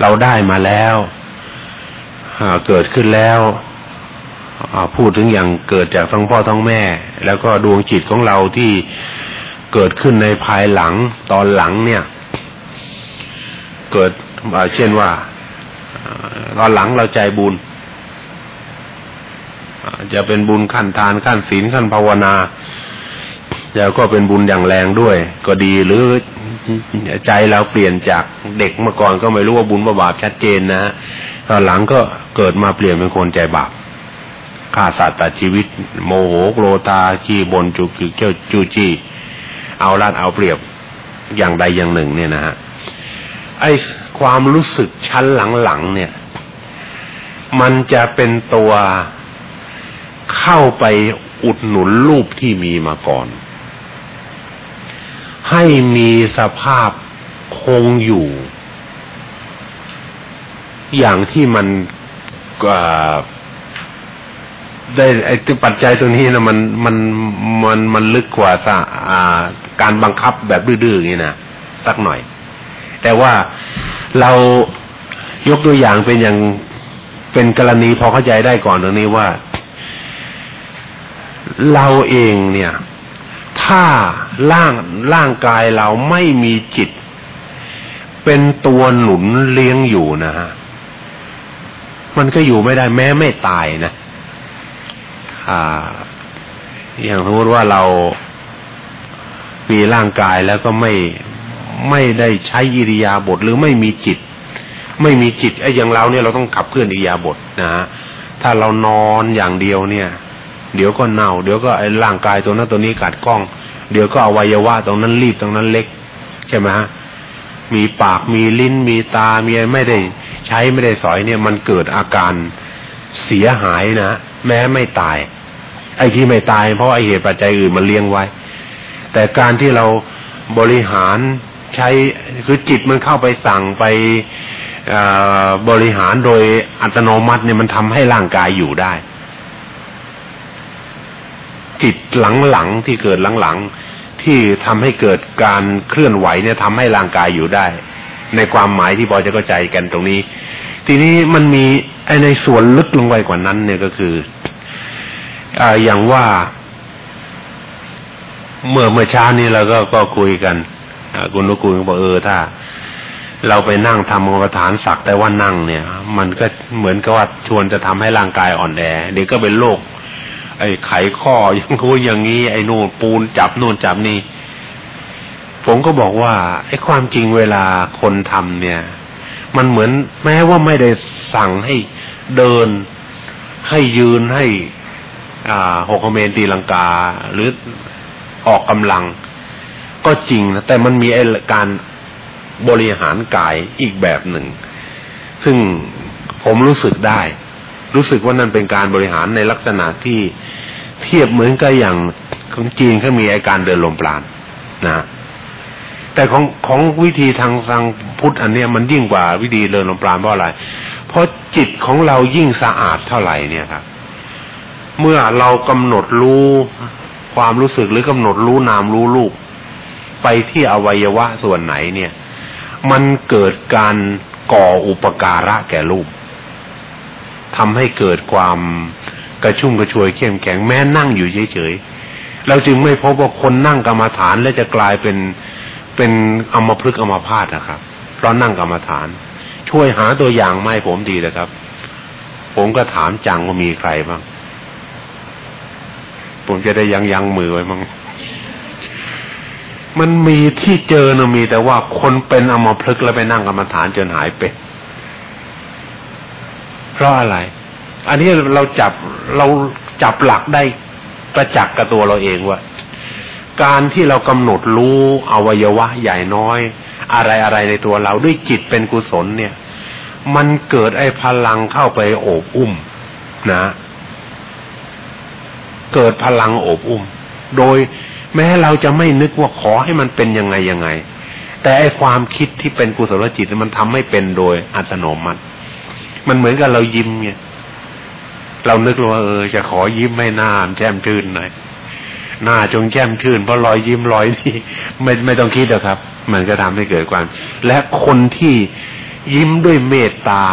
เราได้มาแล้วเกิดขึ้นแล้ว พูดถึงอย่างเกิดจากทั้งพ่อทั้งแม่ แล้วก็ดวงจิตของเราที่เกิดขึ้นในภายหลังตอนหลังเนี่ย เกิดเช่นว่าตอนหลังเราใจบุญจะเป็นบุญขั้นทานขั้นศีลขั้นภาวนา แล้วก็เป็นบุญอย่างแรงด้วย ก็ดีหรือใจเราเปลี่ยนจากเด็กเมื่อก่อนก็ไม่รู้ว่าบุญบาปชัดเจนนะตอนหลังก็เกิดมาเปลี่ยนเป็นคนใจบาป ฆ่าสัตว์ตัดชีวิต โมโหโกรธาขี้บนจุกเจ้าจูจี้ เอาลาดเอาเปรียบอย่างใดอย่างหนึ่ง เนี่ยนะฮะไอความรู้สึกชั้นหลังๆเนี่ย มันจะเป็นตัวเข้าไปอุดหนุนรูปที่มีมาก่อน ให้มีสภาพคงอยู่ อย่างที่มัน ได้ไอ้ปัจจัยตัวนี้นะมันมันมันมันลึกกว่าการบังคับแบบดื้อๆอย่างนี้นะสักหน่อย แต่ว่าเรายกตัวอย่างเป็นอย่างเป็นกรณีพอเข้าใจได้ก่อนตรงนี้ว่า เราเองเนี่ย ถ้าร่างร่างกายเราไม่มีจิต เป็นตัวหนุนเลี้ยงอยู่นะฮะมันก็อยู่ไม่ได้แม้ไม่ตายนะ อ่า อย่างสมมติว่าเรามีร่างกายแล้วก็ไม่ไม่ได้ใช้อิริยาบถหรือไม่มีจิต ไม่มีจิตไอ้อย่างเราเนี่ยเราต้องขับเคลื่อนอิริยาบถนะฮะถ้าเรานอนอย่างเดียวเนี่ย เดี๋ยวก็เน่า เดี๋ยวก็ไอ้ร่างกายตัวนั้นตัวนี้กัดก้อง เดี๋ยวก็อวัยวะตรงนั้นรีบตรงนั้นเล็ก ใช่ไหมฮะมีปากมีลิ้นมีตามีไม่ได้ใช้ไม่ได้สอยเนี่ยมันเกิดอาการ เสียหายนะแม้ไม่ตาย ไอ้ที่ไม่ตาย เพราะไอ้เหตุปัจจัยอื่นมันเลี้ยงไว้ แต่การที่เราบริหารใช้คือจิตมันเข้าไปสั่งไปบริหารโดยอัตโนมัติเนี่ยมันทำให้ร่างกายอยู่ได้ จิตหลังๆที่เกิดหลังๆที่ทำให้เกิดการเคลื่อนไหวเนี่ยทำให้ร่างกายอยู่ได้ ในความหมายที่พอจะเข้าใจกันตรงนี้ ทีนี้มันมี ไอในส่วนลึกลงไปกว่านั้น เนี่ยก็คืออ่าอย่างว่า เมื่อเมื่อเช้านี้เราก็ก็คุยกันคุณนุกูลบอกเออถ้า เราไปนั่งทำกรรมฐานสักแต่ว่านั่งเนี่ย มันก็เหมือนกับว่าชวนจะทำให้ร่างกายอ่อนแอเดี๋ยวก็เป็นโรคไอ้ไขข้อย่างกูอย่างนี้ ไอ้นู่นปูนจับนู่นจับนี่ ผมก็บอกว่าไอ้ความจริงเวลาคนทำเนี่ย มันเหมือนแม้ว่าไม่ได้สั่งให้เดินให้ยืนให้ อ่าหกเมนตีลังกา หรือออกกำลัง ก็จริงนะแต่มันมีไอการบริหารกายอีกแบบหนึ่ง ซึ่งผมรู้สึกได้ รู้สึกว่านั่นเป็นการบริหารในลักษณะที่เทียบเหมือนกับอย่างของจีนเขามีอาการเดินลมปราณนะ แต่ของของวิธีทางทางพุทธอันเนี้ยมันยิ่งกว่าวิธีเดินลมปราณเพราะอะไร เพราะจิตของเรายิ่งสะอาดเท่าไหร่เนี่ยครับ เมื่อเรากำหนดรู้ความรู้สึกหรือกำหนดรู้นามรู้รูปไปที่อวัยวะส่วนไหนเนี่ย มันเกิดการก่ออุปการะแก่รูปทำให้เกิดความกระชุ่มกระชวยเข้มแข็งแม้นั่งอยู่เฉยๆเราจึงไม่พบว่าคนนั่งกรรมฐานแล้วจะกลายเป็น เป็นอมพฤกษ์อมพาตนะครับ เพราะนั่งกรรมฐาน ช่วยหาตัวอย่างไม่ผมดีนะครับ ผมก็ถามจังว่ามีใครบ้าง ผมจะได้ยังยังมือไว้มั้งมันมีที่เจอนะมีแต่ว่าคนเป็นอมพลึกแล้วไปนั่งกรรมฐานจนหายเป็นเพราะอะไร อันนี้เราจับเราจับหลักได้ประจักษ์กับตัวเราเองว่า การที่เรากำหนดรู้อวัยวะใหญ่น้อย อะไรอะไรในตัวเราด้วยจิตเป็นกุศลเนี่ย มันเกิดไอ้พลังเข้าไปโอบอุ้มนะ เกิดพลังโอบอุ้ม โดยแม้เราจะไม่นึกว่าขอให้มันเป็นยังไงยังไง แต่ไอ้ความคิดที่เป็นกุศลจิตมันทำให้เป็นโดยอัตโนมัติ มันเหมือนกับเรายิ้มเนี่ยเรานึกว่าเออจะขอยิ้มไม่น่าแจ่มชื่นหน่อย หน้าจงแจ่มชื่นเพราะรอยยิ้มรอยนี่ไม่ไม่ต้องคิดหรอกครับ มันก็ทำให้เกิดความ และคนที่ยิ้มด้วยเมตตา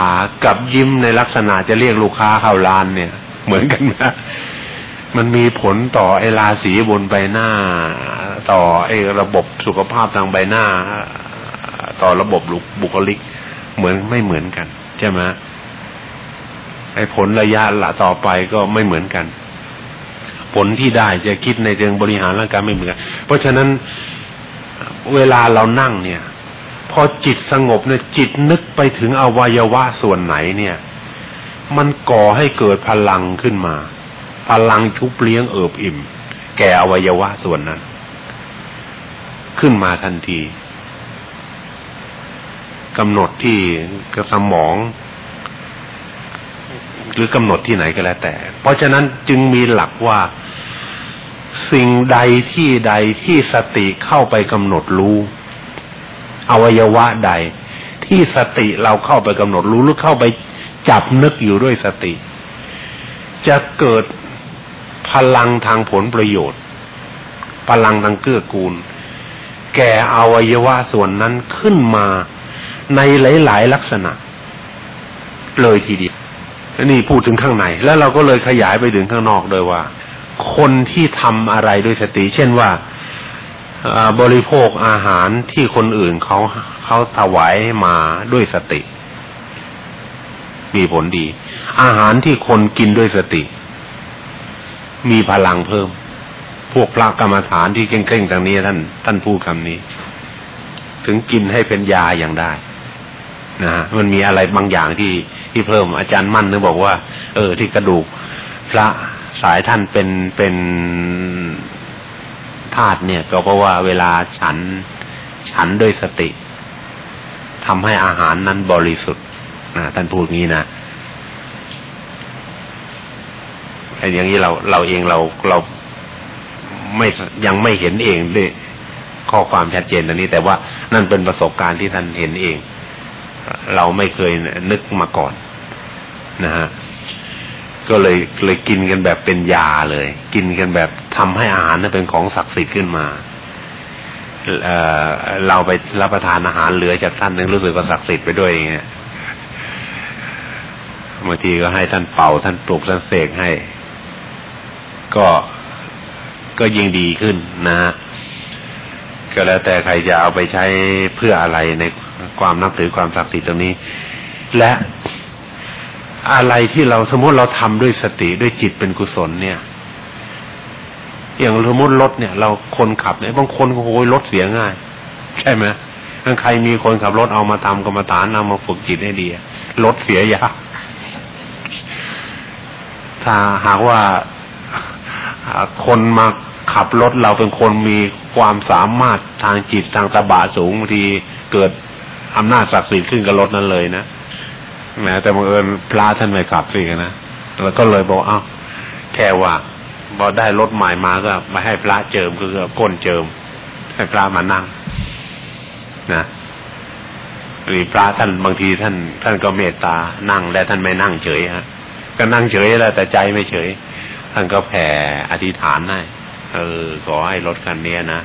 กับยิ้มในลักษณะจะเรียกลูกค้าเข้าร้านเนี่ย เหมือนกันนะมันมีผลต่อไอราศีบนใบหน้า ต่อไอระบบสุขภาพทางใบหน้า ต่อระบบบุคลิก เหมือนไม่เหมือนกัน ใช่ไหมไอผลระยะหละต่อไปก็ไม่เหมือนกัน ผลที่ได้จะคิดในเชิงบริหารร่างกายไม่เหมือนกันเพราะฉะนั้นเวลาเรานั่งเนี่ย พอจิตสงบเนี่ยจิตนึกไปถึงอวัยวะส่วนไหนเนี่ย มันก่อให้เกิดพลังขึ้นมา พลังชุบเลี้ยงเอิบอิ่ม แก่อวัยวะส่วนนั้น ขึ้นมาทันทีกำหนดที่กระสมอง หรือกำหนดที่ไหนก็แล้วแต่ เพราะฉะนั้นจึงมีหลักว่าสิ่งใดที่ใดที่สติเข้าไปกำหนดรู้ อวัยวะใด ที่สติเราเข้าไปกำหนดรู้หรือเข้าไปจับนึกอยู่ด้วยสติ จะเกิดพลังทางผลประโยชน์ พลังทางเกื้อกูล แก่อวัยวะส่วนนั้นขึ้นมาในหลาย ๆ ลักษณะ เลยทีเดียว นี่พูดถึงข้างใน แล้วเราก็เลยขยายไปถึงข้างนอกโดยว่า คนที่ทำอะไรด้วยสติ เช่นว่าบริโภคอาหารที่คนอื่นเขาเขาถวายมาด้วยสติ มีผลดี อาหารที่คนกินด้วยสติ มีพลังเพิ่ม พวกพระกรรมฐานที่เก่งๆทางนี้ท่าน ท่านพูดคำนี้ ถึงกินให้เป็นยาอย่างได้นะมันมีอะไรบางอย่างที่ ที่เพิ่มอาจารย์มั่นนึกบอกว่า เออ ที่กระดูกพระสายท่านเป็นเป็นธาตุเนี่ย ก็เพราะว่าเวลาฉันฉันด้วยสติทำให้อาหารนั้นบริสุทธิ์นะท่านพูดงี้นะไอ้อย่างนี้เราเราเองเราเราไม่ยังไม่เห็นเองด้วยข้อความชัดเจนตรงนี้ แต่ว่านั่นเป็นประสบการณ์ที่ท่านเห็นเอง เราไม่เคยนึกมาก่อนนะฮะก็เลยเลยกินกันแบบเป็นยาเลย กินกันแบบทำให้อาหารนั้นเป็นของศักดิ์สิทธิ์ขึ้นมาเเราไปรับประทานอาหารเหลือจากท่านนึงรู้สึกว่าศักดิ์สิทธิ์ไปด้วยอย่างเงี้ยบางทีก็ให้ท่านเป่าท่านปลุกท่านเสกให้ ก็ก็ยิ่งดีขึ้นนะฮะก็แล้วแต่ใครจะเอาไปใช้เพื่ออะไรใน ความนับถือความศักดิ์สิทธิ์ตรงนี้ และอะไรที่เราสมมติเราทำด้วยสติด้วยจิตเป็นกุศลเนี่ย อย่างสมมติรถเนี่ย เราคนขับเนี่ยบางคนโอ้ยรถเสียง่าย ใช่ไหมถ้าใครมีคนขับรถเอามาทำกรรมฐานเอามาฝึกจิตให้ดีรถเสียยากถ้าหากว่าคนมาขับรถเราเป็นคนมีความสามารถทางจิตทางตบะสูงบางทีเกิด อำนาจศักดิ์สิทธิ์ขึ้นกับรถนั้นเลยนะแม้แต่บังเอิญพระท่านไม่ขับสินะแล้วก็เลยบอกเอ้าแค่ว่าพอได้รถใหม่มาก็มาให้พระเจิมก็คือก้นเจิม ให้พระมานั่ง นะหรือพระท่านบางทีท่าน ท่านก็เมตตานั่งและท่านไม่นั่งเฉยฮะ ก็นั่งเฉยแล้วแต่ใจไม่เฉย ท่านก็แผ่อธิษฐานให้เออขอให้รถคันนี้นะ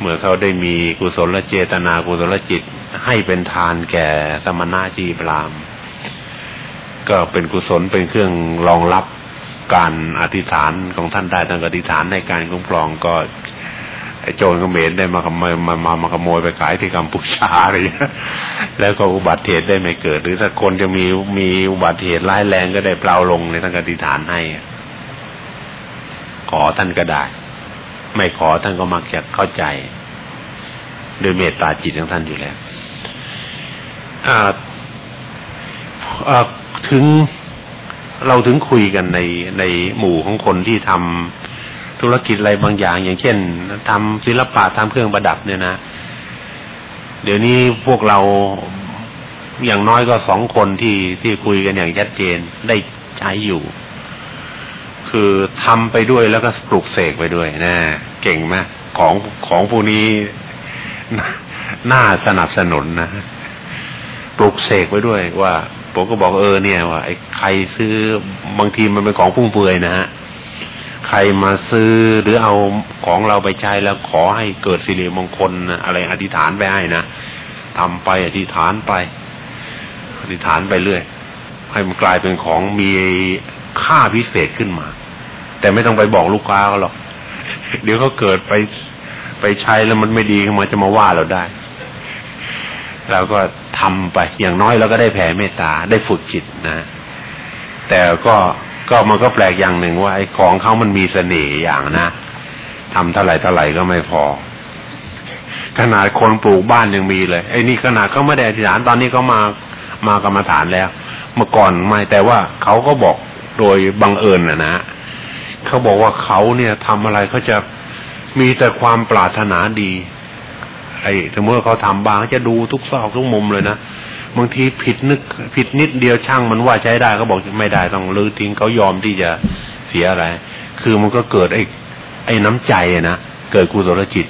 เมื่อเขาได้มีกุศลเจตนากุศลจิต ให้เป็นทานแก่สมณะจีพรามก็เป็นกุศลเป็นเครื่องรองรับการอธิษฐานของท่านได้ท่านอธิษฐานในการคุ้มครองก็โจรก็เมนได้มาขโมยมามามาขโมยไปขายที่กัมพูชาอะไรแล้วก็อุบัติเหตุได้ไม่เกิด หรือถ้าคนจะมีมีอุบัติเหตุร้ายแรงก็ได้เปล่าลงในท่านอธิษฐานให้ ขอท่านก็ได้ ไม่ขอท่านก็มักจะเข้าใจ โดยเมตตาจิตของท่านอยู่แล้วถึงเราถึงคุยกันในในหมู่ของคนที่ทำธุรกิจอะไรบางอย่าง อย่างเช่นทำศิลปะทำเครื่องประดับเนี่ยนะ เดี๋ยวนี้พวกเราอย่างน้อยก็สองคนที่ที่คุยกันอย่างชัดเจนได้ใช้อยู่ คือทำไปด้วยแล้วก็ปลุกเสกไปด้วยนะเก่งไหมของของพวกนี้ น่าสนับสนุนนะปลุกเสกไปด้วยว่าผมก็บอกเออเนี่ยว่าไอ้ใครซื้อบางทีมันเป็นของฟุ่มเฟือยนะฮะใครมาซื้อหรือเอาของเราไปใช้แล้วขอให้เกิดสิริมงคลอะไรอธิษฐานไปให้นะทำไปอธิษฐานไป อธิษฐานไปเรื่อยให้มันกลายเป็นของมีค่าพิเศษขึ้นมา แต่ไม่ต้องไปบอกลูกค้าเขาหรอก เดี๋ยวเขาเกิดไป ไปใช้แล้วมันไม่ดีขึ้นมาจะมาว่าเราได้เราก็ทำไปอย่างน้อยเราก็ได้แผ่เมตตาได้ฝึกจิตนะ แต่ก็ก็มันก็แปลกอย่างหนึ่งว่าไอ้ของเขามันมีเสน่ห์อย่างนะทำเท่าไหร่เท่าไหร่ก็ไม่พอ ขนาดคนปลูกบ้านยังมีเลยไอ้นี่ขนาดเขาไม่ได้อธิษฐานตอนนี้เขามามากรรมฐานแล้ว เมื่อก่อนไม่แต่ว่าเขาก็บอกโดยบังเอิญนะนะเขาบอกว่าเขาเนี่ยทำอะไรเขาจะ มีแต่ความปรารถนาดี ไอ้สมมติเขาทำบางจะดูทุกซอกทุกมุมเลยนะบางทีผิดนึกผิดนิดเดียวช่างมันว่าใช้ได้เขาบอกไม่ได้ต้องลื้อทิ้งเขายอมที่จะเสียอะไร คือมันก็เกิดไอ้ไอ้น้ำใจนะเกิดกุศลจิต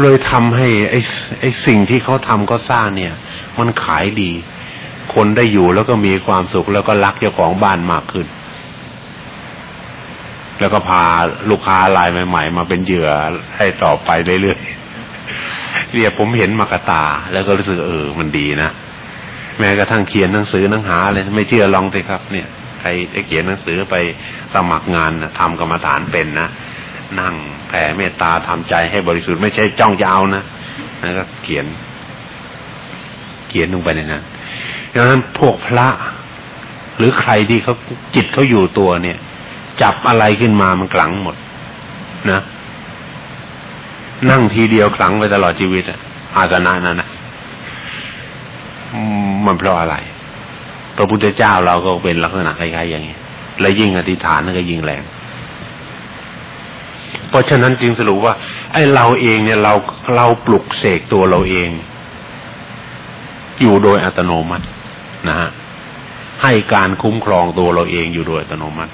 เลยทำให้ไอ้ไอ้สิ่งที่เขาทำก็สร้างเนี่ย มันขายดี คนได้อยู่แล้วก็มีความสุขแล้วก็รักเจ้าของบ้านมากขึ้น แล้วก็พาลูกค้ารายใหม่ ๆ มาเป็นเหยื่อให้ต่อไปเรื่อยๆเนี่ยผมเห็นมากตา แล้วก็รู้สึกเออมันดีนะแม้กระทั่งเขียนหนังสือหนังหาเลยไม่เชื่อลองสิครับ เนี่ยใครไเขียนหนังสือไปสมัครงานทำกรรมฐานเป็นนะนั่งแผ่เมตตาทำใจให้บริสุทธิ์ไม่ใช่จ้องยาวนะแล้วก็เขียน เขียนลงไปในนั้นดังนั้นพวกพระ หรือใครที่เขาจิตเขาอยู่ตัวเนี่ย จับอะไรขึ้นมามันกลังหมด นะ นั่งทีเดียวครั้งไปตลอดชีวิตอะอาสนะนั้นนะมันเพราะอะไร พระพุทธเจ้าเราก็เป็นลักษณะคล้ายๆอย่างนี้และยิ่งอธิษฐานนั่นก็ยิ่งแรง เพราะฉะนั้นจึงสรุปว่า ไอ้เราเองเนี่ยเราเราปลุกเสกตัวเราเอง อยู่โดยอัตโนมัตินะฮะให้การคุ้มครองตัวเราเองอยู่โดยอัตโนมัติ